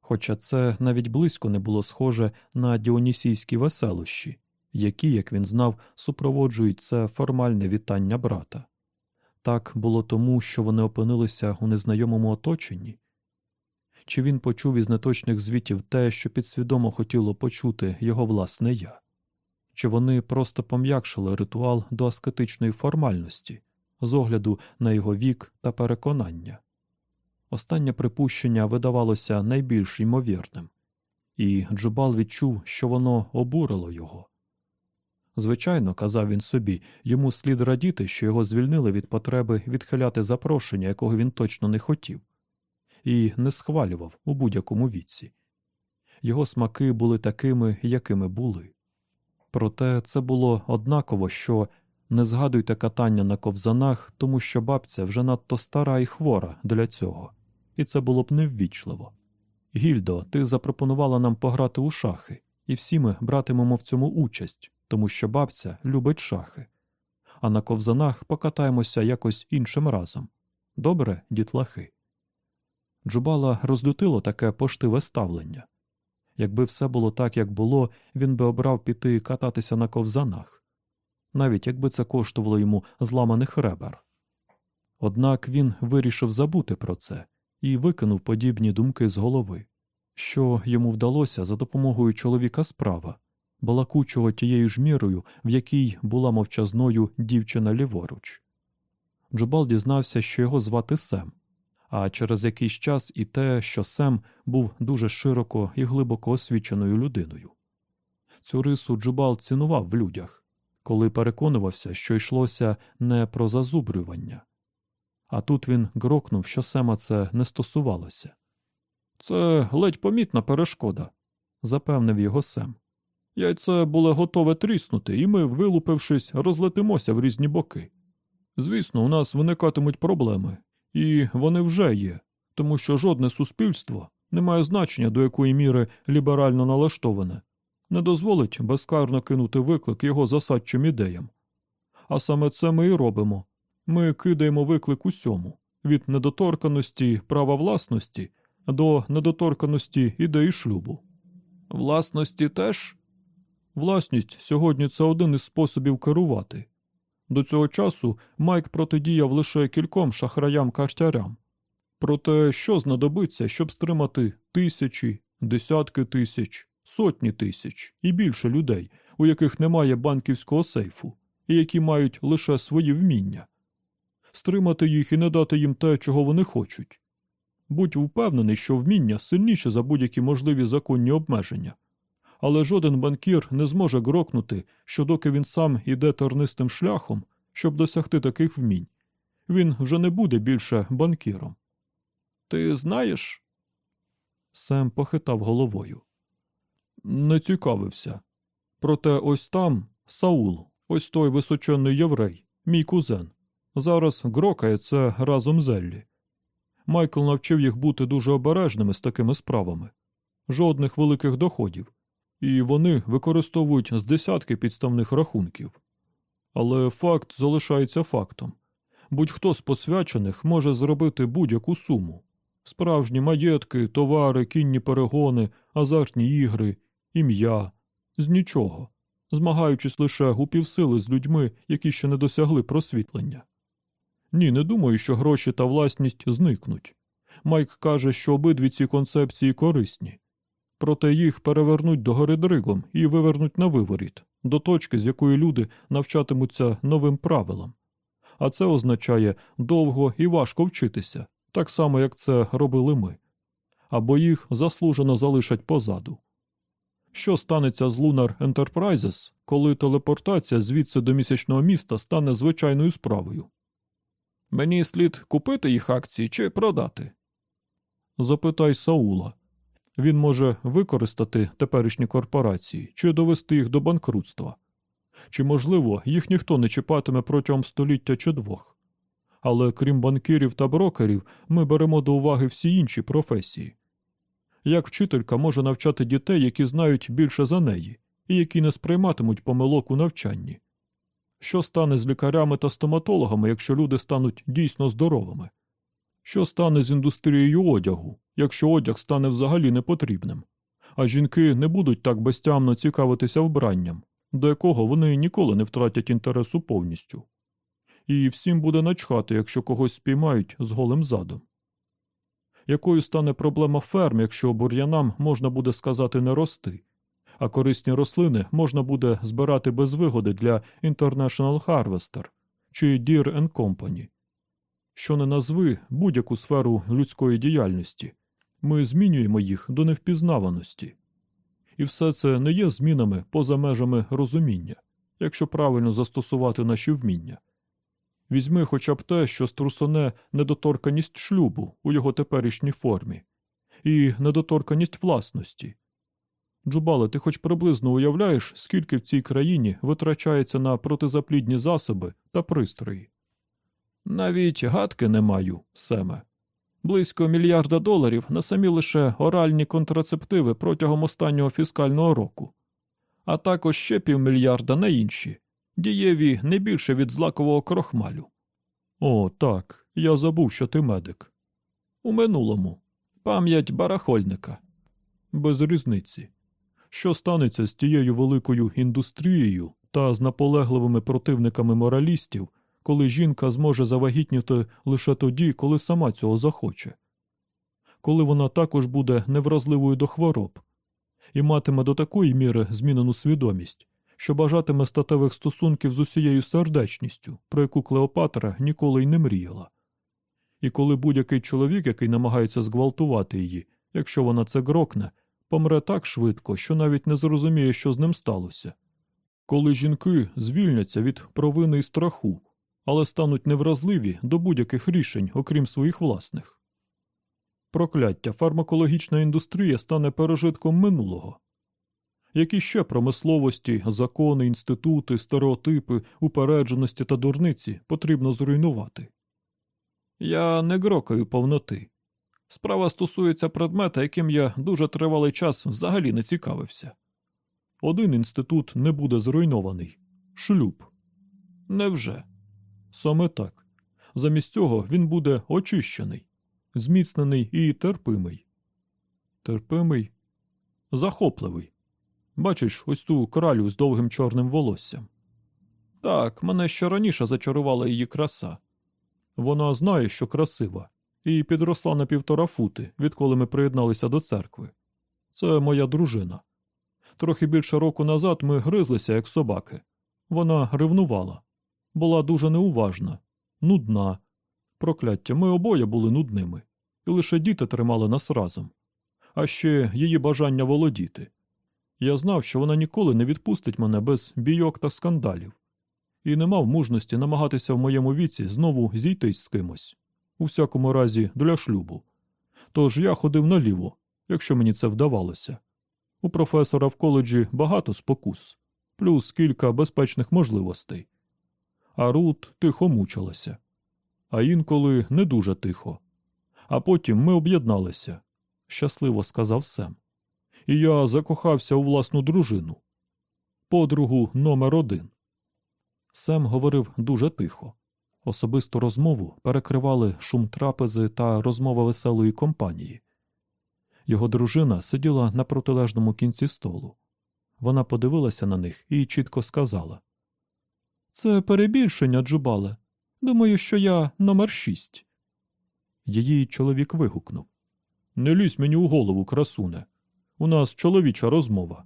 хоча це навіть близько не було схоже на діонісійські веселощі, які, як він знав, супроводжують це формальне вітання брата. Так було тому, що вони опинилися у незнайомому оточенні? Чи він почув із неточних звітів те, що підсвідомо хотіло почути його власне я? Чи вони просто пом'якшили ритуал до аскетичної формальності з огляду на його вік та переконання? Останнє припущення видавалося найбільш ймовірним, і Джубал відчув, що воно обурило його. Звичайно, казав він собі, йому слід радіти, що його звільнили від потреби відхиляти запрошення, якого він точно не хотів, і не схвалював у будь-якому віці. Його смаки були такими, якими були. Проте це було однаково, що не згадуйте катання на ковзанах, тому що бабця вже надто стара і хвора для цього, і це було б неввічливо. Гільдо, ти запропонувала нам пограти у шахи, і всі ми братимемо в цьому участь тому що бабця любить шахи. А на ковзанах покатаємося якось іншим разом. Добре, дітлахи. Джубала розлютило таке поштиве ставлення. Якби все було так, як було, він би обрав піти кататися на ковзанах, навіть якби це коштувало йому зламаних ребер. Однак він вирішив забути про це і викинув подібні думки з голови, що йому вдалося за допомогою чоловіка справа, балакучого тією ж мірою, в якій була мовчазною дівчина ліворуч. Джубал дізнався, що його звати Сем, а через якийсь час і те, що Сем був дуже широко і глибоко освіченою людиною. Цю рису Джубал цінував в людях, коли переконувався, що йшлося не про зазубрювання. А тут він грокнув, що Сема це не стосувалося. Це ледь помітна перешкода, запевнив його Сем. Яйце було готове тріснути, і ми, вилупившись, розлетимося в різні боки. Звісно, у нас виникатимуть проблеми, і вони вже є, тому що жодне суспільство не має значення, до якої міри ліберально налаштоване, не дозволить безкарно кинути виклик його засадчим ідеям. А саме це ми і робимо ми кидаємо виклик усьому від недоторканості права власності до недоторканості ідеї шлюбу. Власності теж? Власність сьогодні це один із способів керувати. До цього часу Майк протидіяв лише кільком шахраям картярям Проте що знадобиться, щоб стримати тисячі, десятки тисяч, сотні тисяч і більше людей, у яких немає банківського сейфу, і які мають лише свої вміння, стримати їх і не дати їм те, чого вони хочуть. Будь впевнений, що вміння сильніше за будь-які можливі законні обмеження. Але жоден банкір не зможе грокнути, що доки він сам іде тернистим шляхом, щоб досягти таких вмінь, він вже не буде більше банкіром. Ти знаєш? Сем похитав головою. Не цікавився. Проте ось там Саул, ось той височенний єврей, мій кузен. Зараз грокає це разом з Еллі. Майкл навчив їх бути дуже обережними з такими справами, жодних великих доходів, і вони використовують з десятки підставних рахунків. Але факт залишається фактом будь-хто з посвячених може зробити будь-яку суму справжні маєтки, товари, кінні перегони, азартні ігри, ім'я з нічого, змагаючись лише у півсили з людьми, які ще не досягли просвітлення. Ні, не думаю, що гроші та власність зникнуть. Майк каже, що обидві ці концепції корисні, проте їх перевернуть догори дригом і вивернуть на виворіт, до точки, з якої люди навчатимуться новим правилам. А це означає довго і важко вчитися, так само, як це робили ми, або їх заслужено залишать позаду. Що станеться з Lunar Enterprises, коли телепортація звідси до місячного міста стане звичайною справою? Мені слід купити їх акції чи продати? Запитай Саула. Він може використати теперішні корпорації чи довести їх до банкрутства. Чи, можливо, їх ніхто не чіпатиме протягом століття чи двох. Але крім банкірів та брокерів, ми беремо до уваги всі інші професії. Як вчителька може навчати дітей, які знають більше за неї, і які не сприйматимуть помилок у навчанні? Що стане з лікарями та стоматологами, якщо люди стануть дійсно здоровими? Що стане з індустрією одягу, якщо одяг стане взагалі непотрібним? А жінки не будуть так безтямно цікавитися вбранням, до якого вони ніколи не втратять інтересу повністю. І всім буде начхати, якщо когось спіймають з голим задом. Якою стане проблема ферм, якщо бур'янам можна буде сказати не рости, а корисні рослини можна буде збирати без вигоди для International Harvester чи Deer Company? Що не назви будь-яку сферу людської діяльності, ми змінюємо їх до невпізнаваності. І все це не є змінами поза межами розуміння, якщо правильно застосувати наші вміння. Візьми хоча б те, що струсоне недоторканість шлюбу у його теперішній формі, і недоторканість власності. Джубале, ти хоч приблизно уявляєш, скільки в цій країні витрачається на протизаплідні засоби та пристрої? Навіть гадки не маю, Семе. Близько мільярда доларів на самі лише оральні контрацептиви протягом останнього фіскального року, а також ще півмільярда на інші, дієві не більше від злакового крохмалю. О, так, я забув, що ти медик. У минулому пам'ять барахольника. Без різниці. Що станеться з тією великою індустрією та з наполегливими противниками моралістів, коли жінка зможе завагітніти лише тоді, коли сама цього захоче, коли вона також буде невразливою до хвороб і матиме до такої міри змінену свідомість, що бажатиме статевих стосунків з усією сердечністю, про яку Клеопатра ніколи й не мріяла. І коли будь-який чоловік, який намагається зґвалтувати її, якщо вона це грокне, помре так швидко, що навіть не зрозуміє, що з ним сталося. Коли жінки звільняться від провини і страху, але стануть невразливі до будь-яких рішень, окрім своїх власних. Прокляття фармакологічна індустрія стане пережитком минулого. Які ще промисловості, закони, інститути, стереотипи, упередженості та дурниці потрібно зруйнувати? Я не грокаю повноти. Справа стосується предмета, яким я дуже тривалий час взагалі не цікавився. Один інститут не буде зруйнований шлюб. Невже? Саме так. Замість цього він буде очищений, зміцнений і терпимий. Терпимий, захопливий. Бачиш, ось ту кралю з довгим чорним волоссям. Так, мене ще раніше зачарувала її краса. Вона знає, що красива, і підросла на півтора фути, відколи ми приєдналися до церкви. Це моя дружина. Трохи більше року назад ми гризлися, як собаки. Вона ревнувала, була дуже неуважна, нудна. Прокляття, ми обоє були нудними, і лише діти тримали нас разом, а ще її бажання володіти. Я знав, що вона ніколи не відпустить мене без бійок та скандалів, і не мав мужності намагатися в моєму віці знову зійтись з кимось, у всякому разі для шлюбу. Тож я ходив наліво, якщо мені це вдавалося. У професора в коледжі багато спокус, плюс кілька безпечних можливостей. А Рут тихо мучилася, а інколи не дуже тихо. А потім ми об'єдналися, щасливо сказав Сем. І я закохався у власну дружину, подругу номер один. Сем говорив дуже тихо. Особисту розмову перекривали шум трапези та розмова веселої компанії. Його дружина сиділа на протилежному кінці столу. Вона подивилася на них і чітко сказала: Це перебільшення, Джубале. Думаю, що я номер шість. Її чоловік вигукнув Не лізь мені у голову, красуне. У нас чоловіча розмова.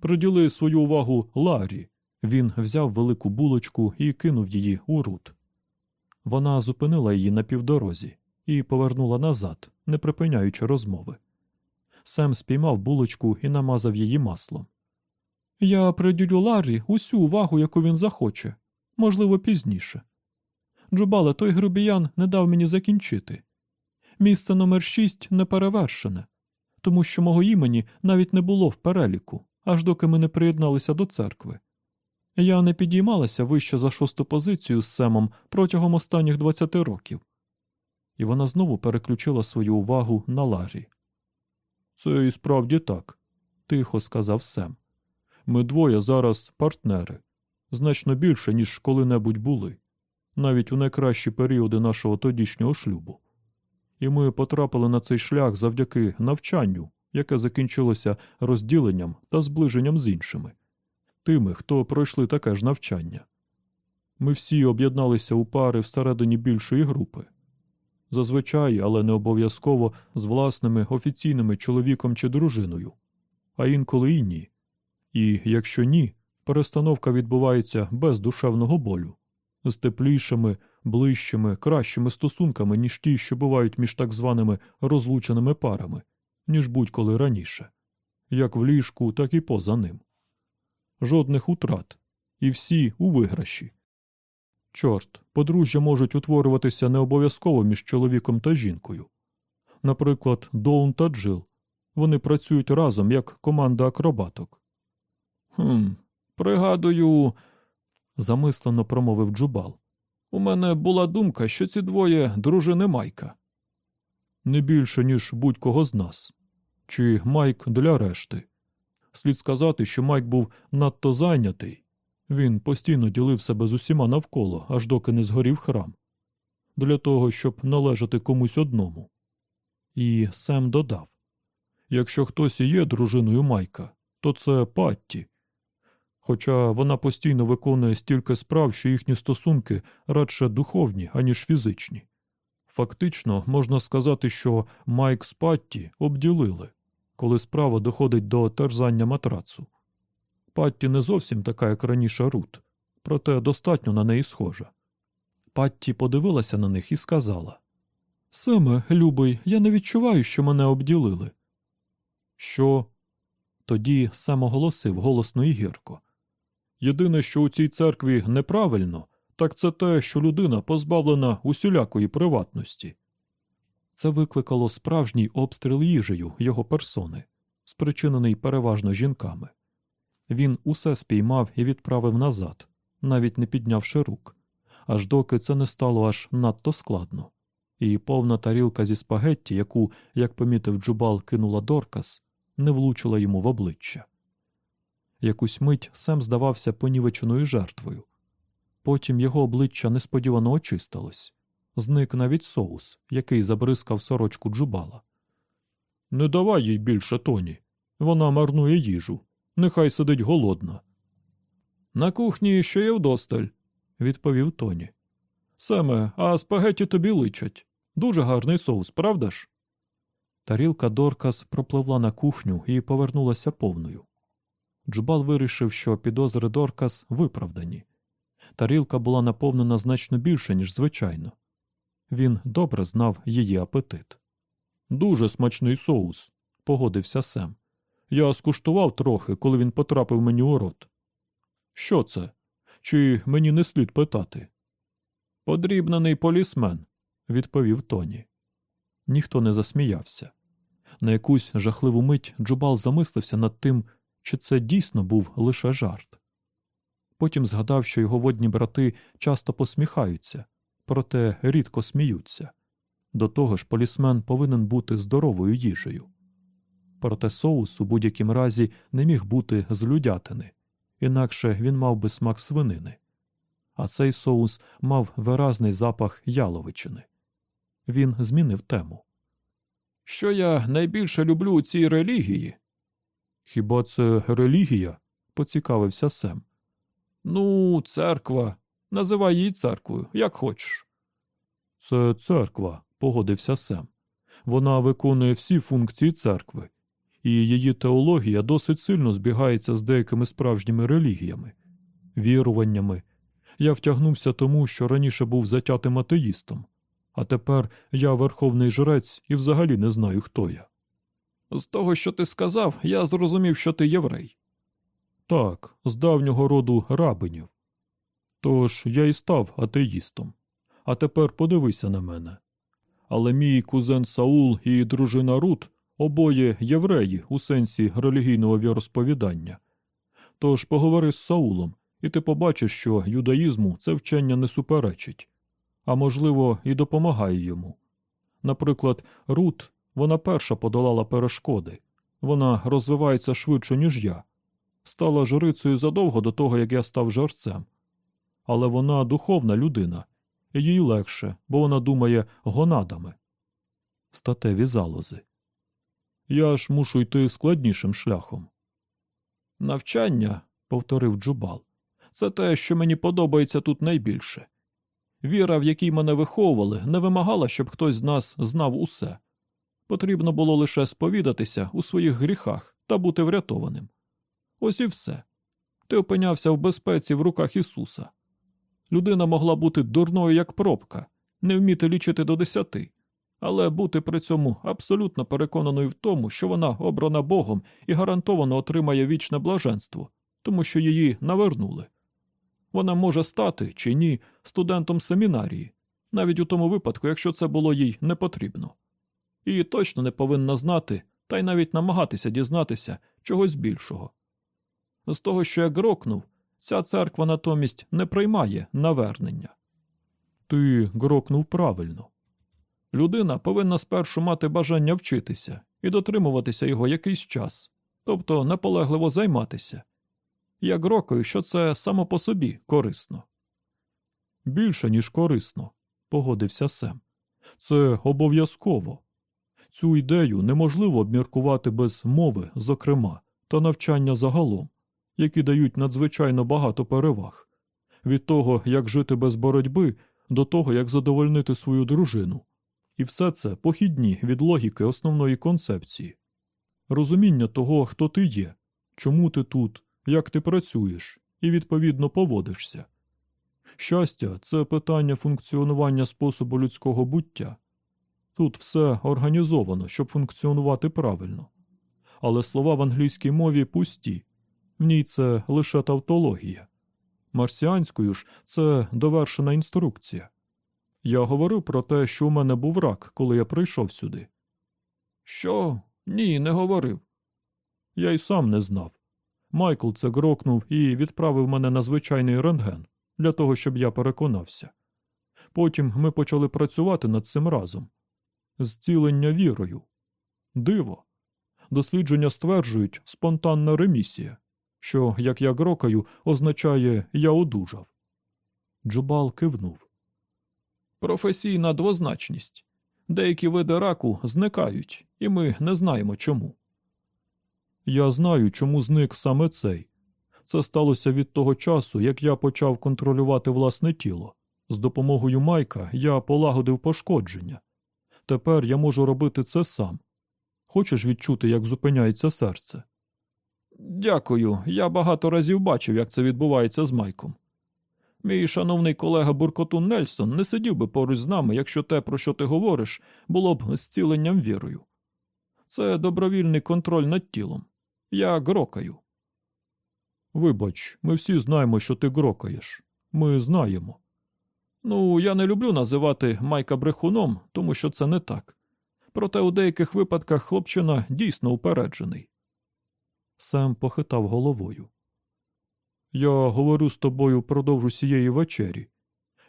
Приділи свою увагу Ларі. Він взяв велику булочку і кинув її у рут. Вона зупинила її на півдорозі і повернула назад, не припиняючи розмови. Сем спіймав булочку і намазав її маслом. Я приділю Ларі усю увагу, яку він захоче, можливо, пізніше. Джубале, той грубіян не дав мені закінчити. Місце номер шість не перевершене, тому що мого імені навіть не було в переліку, аж доки ми не приєдналися до церкви. Я не підіймалася вище за шосту позицію з Семом протягом останніх двадцяти років. І вона знову переключила свою увагу на Ларі. Це і справді так, тихо сказав Сем. Ми двоє зараз партнери, значно більше, ніж коли-небудь були, навіть у найкращі періоди нашого тодішнього шлюбу. І ми потрапили на цей шлях завдяки навчанню, яке закінчилося розділенням та зближенням з іншими, тими, хто пройшли таке ж навчання. Ми всі об'єдналися у пари всередині більшої групи. Зазвичай, але не обов'язково з власними офіційними чоловіком чи дружиною, а інколи і ні. І якщо ні, перестановка відбувається без душевного болю, з теплішими, ближчими, кращими стосунками, ніж ті, що бувають між так званими розлученими парами, ніж будь-коли раніше, як в ліжку, так і поза ним. Жодних утрат, і всі у виграші. Чорт, подружжя можуть утворюватися не обов'язково між чоловіком та жінкою. Наприклад, Доун та Джил. Вони працюють разом як команда акробаток. Хм, пригадую, замислено промовив Джубал. У мене була думка, що ці двоє дружини Майка. Не більше, ніж будь-кого з нас. Чи Майк для решти. Слід сказати, що Майк був надто зайнятий. Він постійно ділив себе з усіма навколо, аж доки не згорів храм. Для того, щоб належати комусь одному. І Сем додав якщо хтось і є дружиною Майка, то це Патті. Хоча вона постійно виконує стільки справ, що їхні стосунки радше духовні, аніж фізичні. Фактично, можна сказати, що Майк з Патті обділили, коли справа доходить до терзання матрацу. Патті не зовсім така, як раніше Рут, проте достатньо на неї схожа. Патті подивилася на них і сказала Семе, любий, я не відчуваю, що мене обділили. Що? Тоді сам оголосив голосно і гірко. Єдине, що у цій церкві неправильно, так це те, що людина позбавлена усілякої приватності. Це викликало справжній обстріл їжею його персони, спричинений переважно жінками. Він усе спіймав і відправив назад, навіть не піднявши рук, аж доки це не стало аж надто складно, і повна тарілка зі спагетті, яку, як помітив Джубал, кинула Доркас, не влучила йому в обличчя. Якусь мить Сем здавався понівеченою жертвою. Потім його обличчя несподівано очистилось, зник навіть соус, який забризкав сорочку Джубала. Не давай їй більше тоні. Вона марнує їжу. Нехай сидить голодна. На кухні ще є вдосталь, відповів Тоні. Семе, а спагеті тобі личать. Дуже гарний соус, правда ж? Тарілка Доркас пропливла на кухню і повернулася повною. Джубал вирішив, що підозри Доркас виправдані. Тарілка була наповнена значно більше, ніж звичайно. Він добре знав її апетит. Дуже смачний соус, погодився Сем. Я скуштував трохи, коли він потрапив мені у рот. Що це? Чи мені не слід питати? Подрібнений полісмен, відповів Тоні. Ніхто не засміявся. На якусь жахливу мить Джубал замислився над тим, чи це дійсно був лише жарт. Потім згадав, що його водні брати часто посміхаються, проте рідко сміються. До того ж, полісмен повинен бути здоровою їжею. Проте соус у будь-якому разі не міг бути з людятини, інакше він мав би смак свинини. А цей соус мав виразний запах яловичини. Він змінив тему. Що я найбільше люблю у цій релігії? Хіба це релігія? поцікавився Сем. Ну, церква. Називай її церквою, як хочеш. Це церква, погодився Сем. Вона виконує всі функції церкви, і її теологія досить сильно збігається з деякими справжніми релігіями, віруваннями. Я втягнувся тому, що раніше був затятим атеїстом, а тепер я верховний жрець і взагалі не знаю, хто я. З того, що ти сказав, я зрозумів, що ти єврей. Так, з давнього роду рабинів. Тож я і став атеїстом. А тепер подивися на мене. Але мій кузен Саул і дружина Рут обоє євреї у сенсі релігійного віросповідання. Тож поговори з Саулом, і ти побачиш, що юдаїзму це вчення не суперечить, а можливо, і допомагає йому. Наприклад, Рут вона перша подолала перешкоди, вона розвивається швидше, ніж я, стала жрицею задовго до того, як я став жарцем. Але вона духовна людина, їй легше, бо вона думає гонадами. Статеві залози. Я ж мушу йти складнішим шляхом. Навчання, повторив Джубал, це те, що мені подобається тут найбільше. Віра, в якій мене виховували, не вимагала, щоб хтось з нас знав усе. Потрібно було лише сповідатися у своїх гріхах та бути врятованим. Ось і все. Ти опинявся в безпеці в руках Ісуса. Людина могла бути дурною, як пробка, не вміти лічити до десяти, але бути при цьому абсолютно переконаною в тому, що вона обрана Богом і гарантовано отримає вічне блаженство, тому що її навернули. Вона може стати чи ні студентом семінарії, навіть у тому випадку, якщо це було їй не потрібно. І точно не повинна знати, та й навіть намагатися дізнатися чогось більшого. З того, що я грокнув, ця церква натомість не приймає навернення. Ти грокнув правильно. Людина повинна спершу мати бажання вчитися і дотримуватися його якийсь час, тобто наполегливо займатися. Я грокаю, що це само по собі корисно. Більше, ніж корисно, погодився Сем. Це обов'язково. Цю ідею неможливо обміркувати без мови, зокрема, та навчання загалом, які дають надзвичайно багато переваг від того, як жити без боротьби, до того, як задовольнити свою дружину. І все це похідні від логіки основної концепції, розуміння того, хто ти є, чому ти тут, як ти працюєш і відповідно поводишся. Щастя, це питання функціонування способу людського буття. Тут все організовано, щоб функціонувати правильно. Але слова в англійській мові пусті, в ній це лише тавтологія. Марсіанською ж це довершена інструкція. Я говорив про те, що у мене був рак, коли я прийшов сюди. Що? Ні, не говорив. Я й сам не знав. Майкл це грокнув і відправив мене на звичайний рентген для того, щоб я переконався. Потім ми почали працювати над цим разом. Зцілення вірою. Диво. Дослідження стверджують спонтанна ремісія, що, як я грокаю, означає я одужав. Джубал кивнув. Професійна двозначність. Деякі види раку зникають, і ми не знаємо чому. Я знаю, чому зник саме цей. Це сталося від того часу, як я почав контролювати власне тіло. З допомогою майка я полагодив пошкодження. Тепер я можу робити це сам. Хочеш відчути, як зупиняється серце? Дякую. Я багато разів бачив, як це відбувається з Майком. Мій шановний колега Буркотун Нельсон не сидів би поруч з нами, якщо те, про що ти говориш, було б зціленням вірою. Це добровільний контроль над тілом. Я грокаю. Вибач, ми всі знаємо, що ти грокаєш. Ми знаємо. Ну, я не люблю називати Майка брехуном, тому що це не так. Проте у деяких випадках хлопчина дійсно упереджений. Сем похитав головою. Я говорю з тобою впродовж усієї вечері.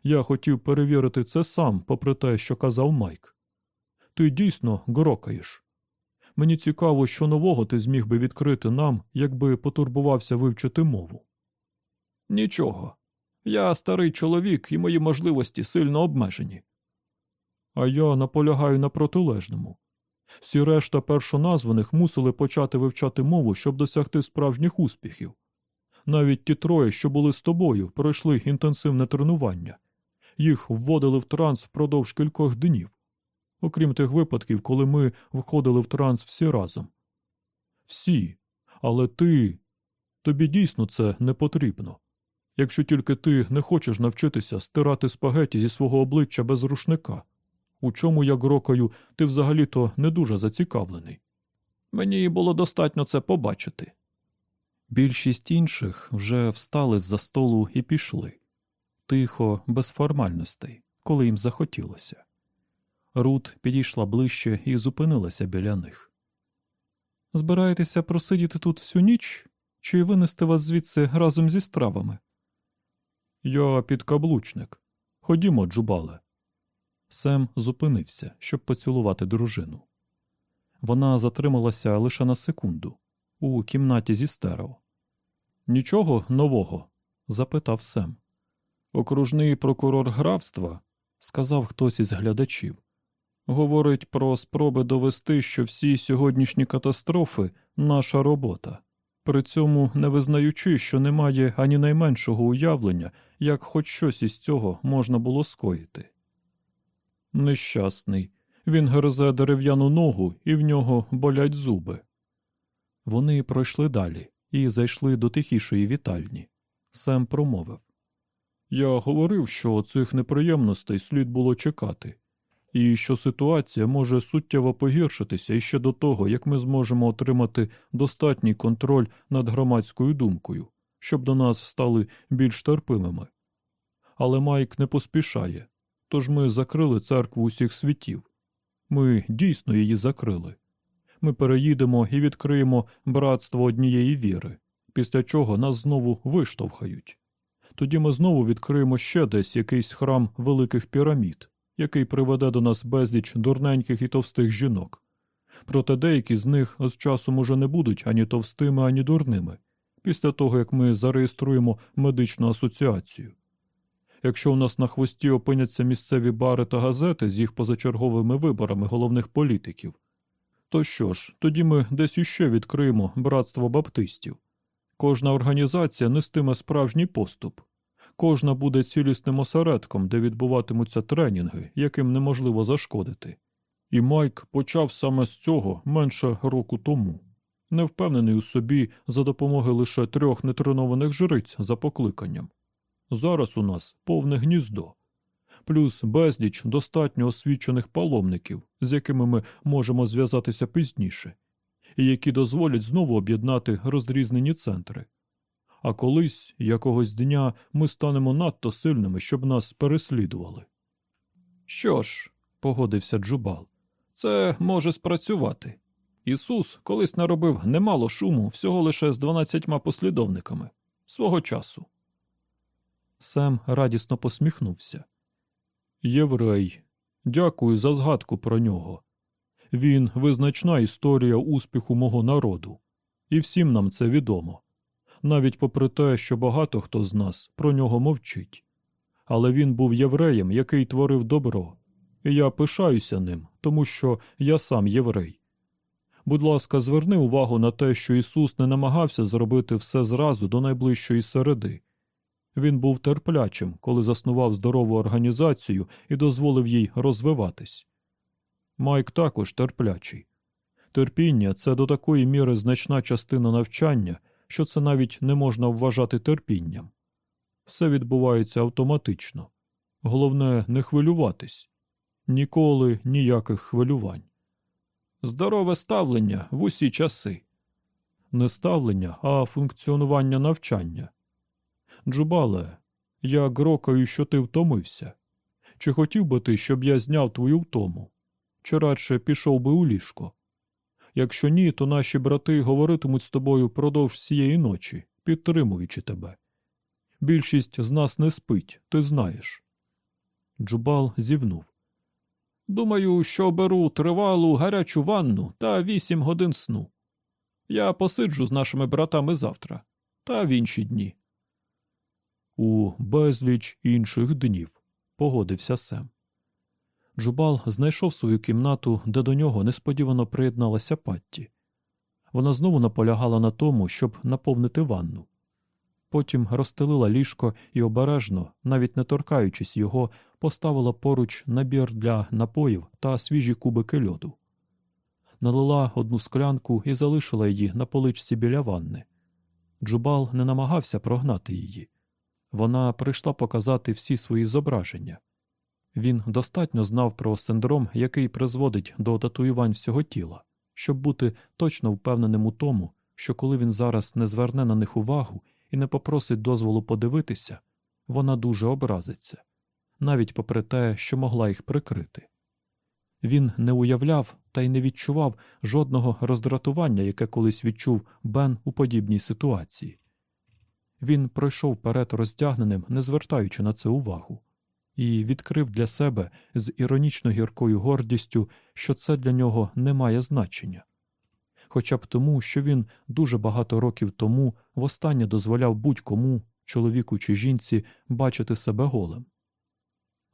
Я хотів перевірити це сам, попри те, що казав Майк. Ти дійсно грокаєш. Мені цікаво, що нового ти зміг би відкрити нам, якби потурбувався вивчити мову. Нічого. Я старий чоловік і мої можливості сильно обмежені. А я наполягаю на протилежному. Всі решта першоназваних мусили почати вивчати мову, щоб досягти справжніх успіхів. Навіть ті троє, що були з тобою, пройшли інтенсивне тренування. Їх вводили в транс впродовж кількох днів, окрім тих випадків, коли ми входили в транс всі разом. Всі. Але ти. Тобі дійсно це не потрібно. Якщо тільки ти не хочеш навчитися стирати спагеті зі свого обличчя без рушника, у чому я грокаю, ти взагалі-то не дуже зацікавлений. Мені було достатньо це побачити. Більшість інших вже встали з за столу і пішли тихо, без формальностей, коли їм захотілося. Рут підійшла ближче і зупинилася біля них. Збираєтеся просидіти тут всю ніч чи винести вас звідси разом зі стравами? Я підкаблучник. Ходімо, джубале. Сем зупинився, щоб поцілувати дружину. Вона затрималася лише на секунду у кімнаті зі стерео. Нічого нового? запитав Сем. Окружний прокурор графства, сказав хтось із глядачів, говорить про спроби довести, що всі сьогоднішні катастрофи наша робота, при цьому не визнаючи, що немає ані найменшого уявлення, як хоч щось із цього можна було скоїти. Нещасний. Він гризе дерев'яну ногу, і в нього болять зуби. Вони пройшли далі і зайшли до тихішої вітальні. Сем промовив Я говорив, що цих неприємностей слід було чекати, і що ситуація може суттєво погіршитися іще до того, як ми зможемо отримати достатній контроль над громадською думкою, щоб до нас стали більш терпимими. Але Майк не поспішає, тож ми закрили церкву усіх світів. Ми дійсно її закрили. Ми переїдемо і відкриємо братство однієї віри, після чого нас знову виштовхають. Тоді ми знову відкриємо ще десь якийсь храм великих пірамід, який приведе до нас безліч дурненьких і товстих жінок. Проте деякі з них з часом уже не будуть ані товстими, ані дурними, після того як ми зареєструємо медичну асоціацію. Якщо у нас на хвості опиняться місцеві бари та газети з їх позачерговими виборами головних політиків, то що ж, тоді ми десь іще відкриємо братство баптистів. Кожна організація нестиме справжній поступ, кожна буде цілісним осередком, де відбуватимуться тренінги, яким неможливо зашкодити. І Майк почав саме з цього менше року тому, не впевнений у собі за допомогою лише трьох нетренованих жриць за покликанням. Зараз у нас повне гніздо, плюс безліч достатньо освічених паломників, з якими ми можемо зв'язатися пізніше, і які дозволять знову об'єднати розрізнені центри. А колись, якогось дня, ми станемо надто сильними, щоб нас переслідували. Що ж, погодився Джубал, це може спрацювати. Ісус колись наробив немало шуму всього лише з дванадцятьма послідовниками свого часу. Сем радісно посміхнувся. Єврей, дякую за згадку про нього. Він визначна історія успіху мого народу, і всім нам це відомо, навіть попри те, що багато хто з нас про нього мовчить. Але він був євреєм, який творив добро, і я пишаюся ним, тому що я сам єврей. Будь ласка, зверни увагу на те, що Ісус не намагався зробити все зразу до найближчої середи. Він був терплячим, коли заснував здорову організацію і дозволив їй розвиватись. Майк також терплячий. Терпіння це до такої міри значна частина навчання, що це навіть не можна вважати терпінням. Все відбувається автоматично. Головне, не хвилюватись. Ніколи ніяких хвилювань. Здорове ставлення в усі часи. Не ставлення, а функціонування навчання. Джубале, я грокаю, що ти втомився. Чи хотів би ти, щоб я зняв твою втому? Чи радше пішов би у ліжко? Якщо ні, то наші брати говоритимуть з тобою впродовж цієї ночі, підтримуючи тебе. Більшість з нас не спить, ти знаєш. Джубал зівнув. Думаю, що беру тривалу гарячу ванну та вісім годин сну. Я посиджу з нашими братами завтра та в інші дні. У безліч інших днів, погодився Сем. Джубал знайшов свою кімнату, де до нього несподівано приєдналася Патті. Вона знову наполягала на тому, щоб наповнити ванну. Потім розстелила ліжко і обережно, навіть не торкаючись його, поставила поруч набір для напоїв та свіжі кубики льоду. Налила одну склянку і залишила її на поличці біля ванни. Джубал не намагався прогнати її. Вона прийшла показати всі свої зображення. Він достатньо знав про синдром, який призводить до татуювань всього тіла, щоб бути точно впевненим у тому, що коли він зараз не зверне на них увагу і не попросить дозволу подивитися, вона дуже образиться, навіть попри те, що могла їх прикрити. Він не уявляв та й не відчував жодного роздратування, яке колись відчув Бен у подібній ситуації. Він пройшов перед роздягненим, не звертаючи на це увагу, і відкрив для себе з іронічно гіркою гордістю, що це для нього не має значення. Хоча б тому, що він дуже багато років тому востаннє дозволяв будь-кому, чоловіку чи жінці, бачити себе голим.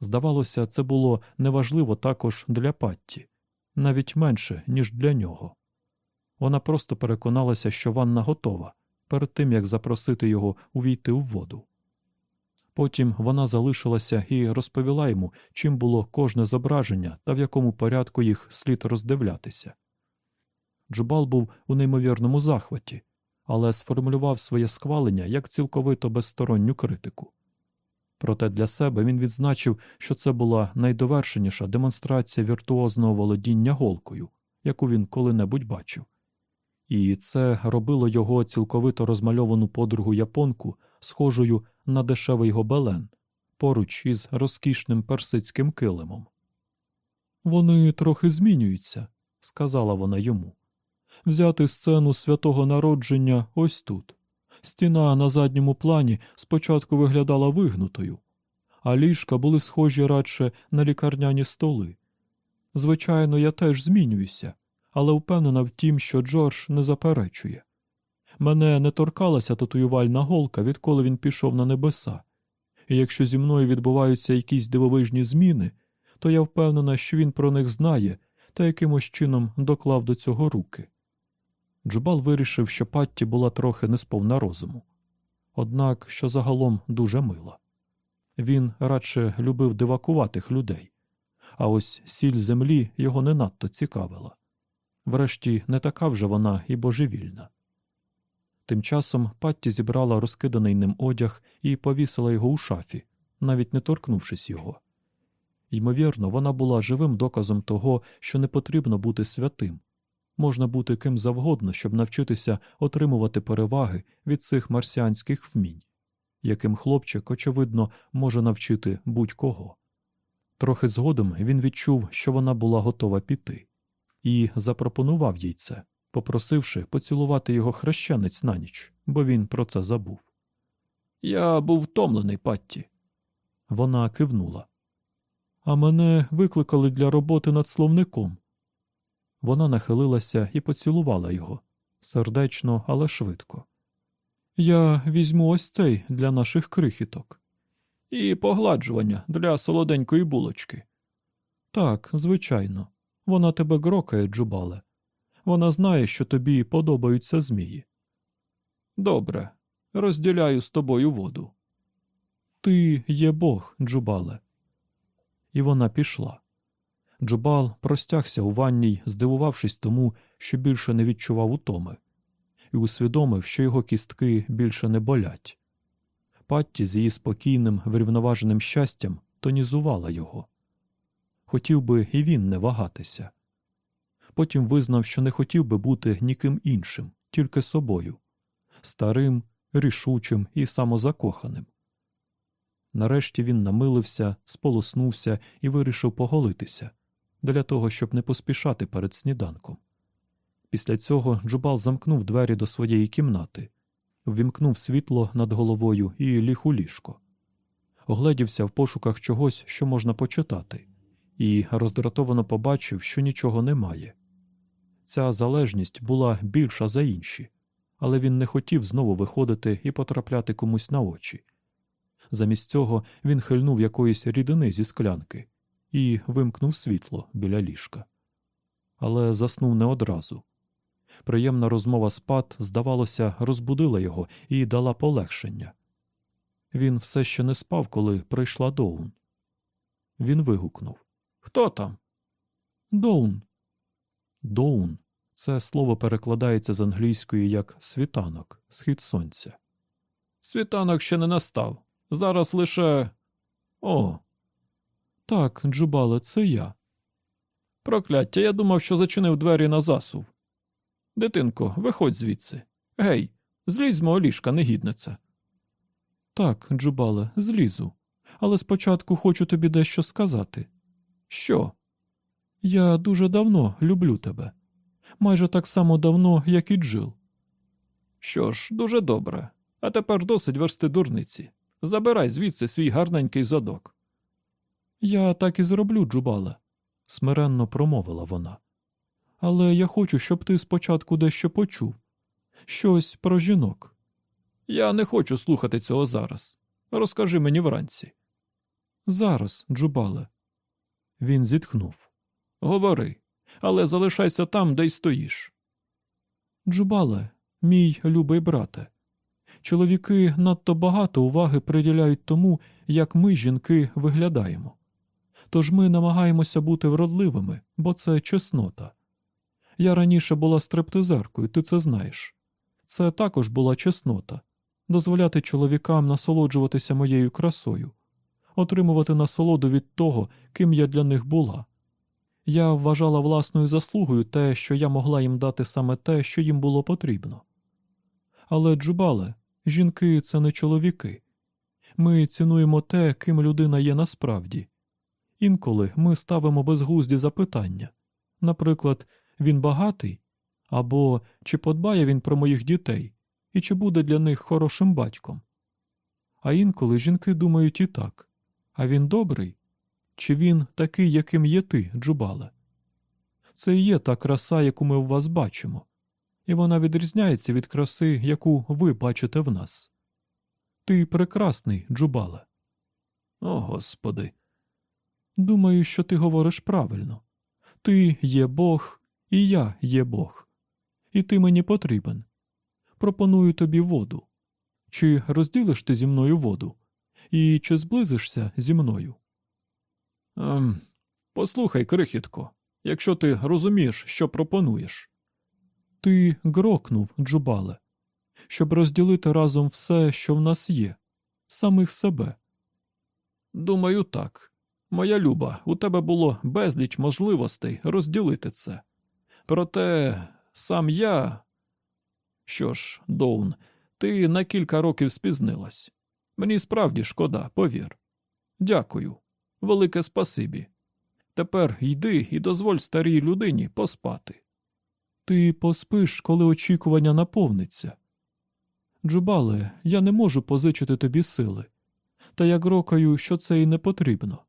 Здавалося, це було неважливо також для Патті, навіть менше, ніж для нього. Вона просто переконалася, що ванна готова, перед тим як запросити його увійти у воду. Потім вона залишилася і розповіла йому, чим було кожне зображення та в якому порядку їх слід роздивлятися. Джубал був у неймовірному захваті, але сформулював своє схвалення як цілковито безсторонню критику. Проте для себе він відзначив, що це була найдовершеніша демонстрація віртуозного володіння голкою, яку він коли-небудь бачив. І це робило його цілковито розмальовану подругу японку, схожою на дешевий гобелен, поруч із розкішним персидським килимом. Вони трохи змінюються, сказала вона йому. Взяти сцену святого народження ось тут. Стіна на задньому плані спочатку виглядала вигнутою, а ліжка були схожі радше на лікарняні столи. Звичайно, я теж змінююся, але впевнена в тім, що Джордж не заперечує. Мене не торкалася татуювальна голка, відколи він пішов на небеса, і якщо зі мною відбуваються якісь дивовижні зміни, то я впевнена, що він про них знає та якимось чином доклав до цього руки. Джубал вирішив, що Патті була трохи несповна розуму, однак що загалом дуже мила. Він радше любив дивакуватих людей, а ось сіль землі його не надто цікавила. Врешті, не така вже вона і божевільна. Тим часом Патті зібрала розкиданий ним одяг і повісила його у шафі, навіть не торкнувшись його. Ймовірно, вона була живим доказом того, що не потрібно бути святим, можна бути ким завгодно, щоб навчитися отримувати переваги від цих марсіанських вмінь, яким хлопчик, очевидно, може навчити будь-кого. Трохи згодом він відчув, що вона була готова піти, і запропонував їй це, попросивши поцілувати його хрещенець на ніч, бо він про це забув. Я був втомлений, Патті. Вона кивнула. А мене викликали для роботи над словником. Вона нахилилася і поцілувала його сердечно, але швидко. Я візьму ось цей для наших крихіток. І погладжування для солоденької булочки. Так, звичайно, вона тебе грокає, Джубале. Вона знає, що тобі подобаються змії. Добре, розділяю з тобою воду. Ти є Бог, Джубале. І вона пішла. Джубал простягся у ванній, здивувавшись тому, що більше не відчував утоми, і усвідомив, що його кістки більше не болять. Патті з її спокійним, врівноваженим щастям тонізувала його. Хотів би і він не вагатися. Потім визнав, що не хотів би бути ніким іншим, тільки собою старим, рішучим і самозакоханим. Нарешті він намилився, сполоснувся і вирішив поголитися для того, щоб не поспішати перед сніданком. Після цього Джубал замкнув двері до своєї кімнати, ввімкнув світло над головою і ліг у ліжко. Огледівся в пошуках чогось, що можна почитати, і роздратовано побачив, що нічого немає. Ця залежність була більша за інші, але він не хотів знову виходити і потрапляти комусь на очі. Замість цього він хильнув якоїсь рідини зі склянки і вимкнув світло біля ліжка. Але заснув не одразу. Приємна розмова з Пат, здавалося, розбудила його і дала полегшення. Він все ще не спав, коли прийшла Доун. Він вигукнув Хто там? Доун. Доун це слово перекладається з англійської як світанок, схід сонця. Світанок ще не настав. Зараз лише. О. Так, Джубале, це я. Прокляття, я думав, що зачинив двері на засув. Дитинко, виходь звідси. Гей, злізь з мого ліжка, негідниця. Так, Джубале, злізу. Але спочатку хочу тобі дещо сказати. Що? Я дуже давно люблю тебе. Майже так само давно, як і Джил. Що ж, дуже добре. А тепер досить версти дурниці. Забирай звідси свій гарненький задок. Я так і зроблю, Джубале, смиренно промовила вона. Але я хочу, щоб ти спочатку дещо почув щось про жінок. Я не хочу слухати цього зараз. Розкажи мені вранці. Зараз, Джубале. Він зітхнув. Говори, але залишайся там, де й стоїш. Джубале, мій любий брате. Чоловіки надто багато уваги приділяють тому, як ми, жінки, виглядаємо. Тож ми намагаємося бути вродливими, бо це чеснота. Я раніше була стрептизеркою, ти це знаєш. Це також була чеснота дозволяти чоловікам насолоджуватися моєю красою, отримувати насолоду від того, ким я для них була. Я вважала власною заслугою те, що я могла їм дати саме те, що їм було потрібно. Але, Джубале, жінки це не чоловіки. Ми цінуємо те, ким людина є насправді. Інколи ми ставимо безглузді запитання наприклад, він багатий або чи подбає він про моїх дітей і чи буде для них хорошим батьком. А інколи жінки думають і так а він добрий? Чи він такий, яким є ти, Джубале? Це і є та краса, яку ми в вас бачимо, і вона відрізняється від краси, яку ви бачите в нас. Ти прекрасний, Джубале. О Господи. Думаю, що ти говориш правильно. Ти є Бог, і я є Бог. І ти мені потрібен. Пропоную тобі воду. Чи розділиш ти зі мною воду? І чи зблизишся зі мною? Ем, Послухай, крихітко, якщо ти розумієш, що пропонуєш. Ти грокнув, Джубале, щоб розділити разом все, що в нас є, самих себе. Думаю, так. Моя люба, у тебе було безліч можливостей розділити це. Проте сам я. Що ж, Доун, ти на кілька років спізнилась. Мені справді шкода, повір. Дякую. Велике спасибі. Тепер йди і дозволь старій людині поспати. Ти поспиш, коли очікування наповниться. Джубале, я не можу позичити тобі сили, та я грокаю, що це і не потрібно.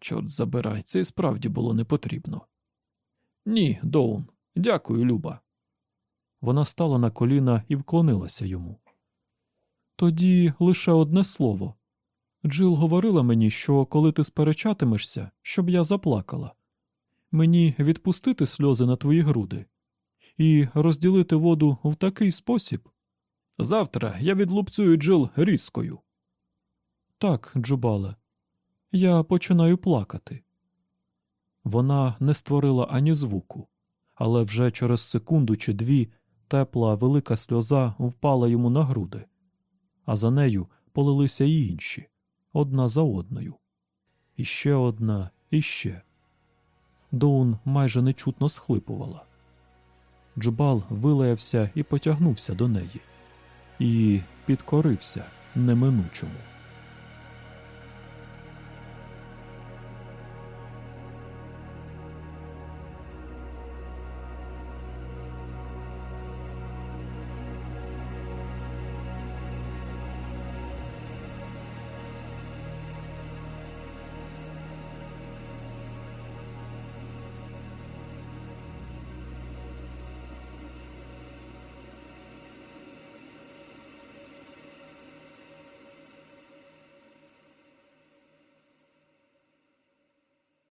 Чорт забирай, це і справді було не потрібно. Ні, Доун, дякую, Люба. Вона стала на коліна і вклонилася йому. Тоді лише одне слово. Джил говорила мені, що коли ти сперечатимешся, щоб я заплакала. Мені відпустити сльози на твої груди і розділити воду в такий спосіб. Завтра я відлупцюю Джил різкою. Так, Джубале, я починаю плакати. Вона не створила ані звуку, але вже через секунду чи дві тепла велика сльоза впала йому на груди, а за нею полилися й інші, одна за одною. Іще одна, іще. Доун майже нечутно схлипувала. Джубал вилаявся і потягнувся до неї, і підкорився неминучому.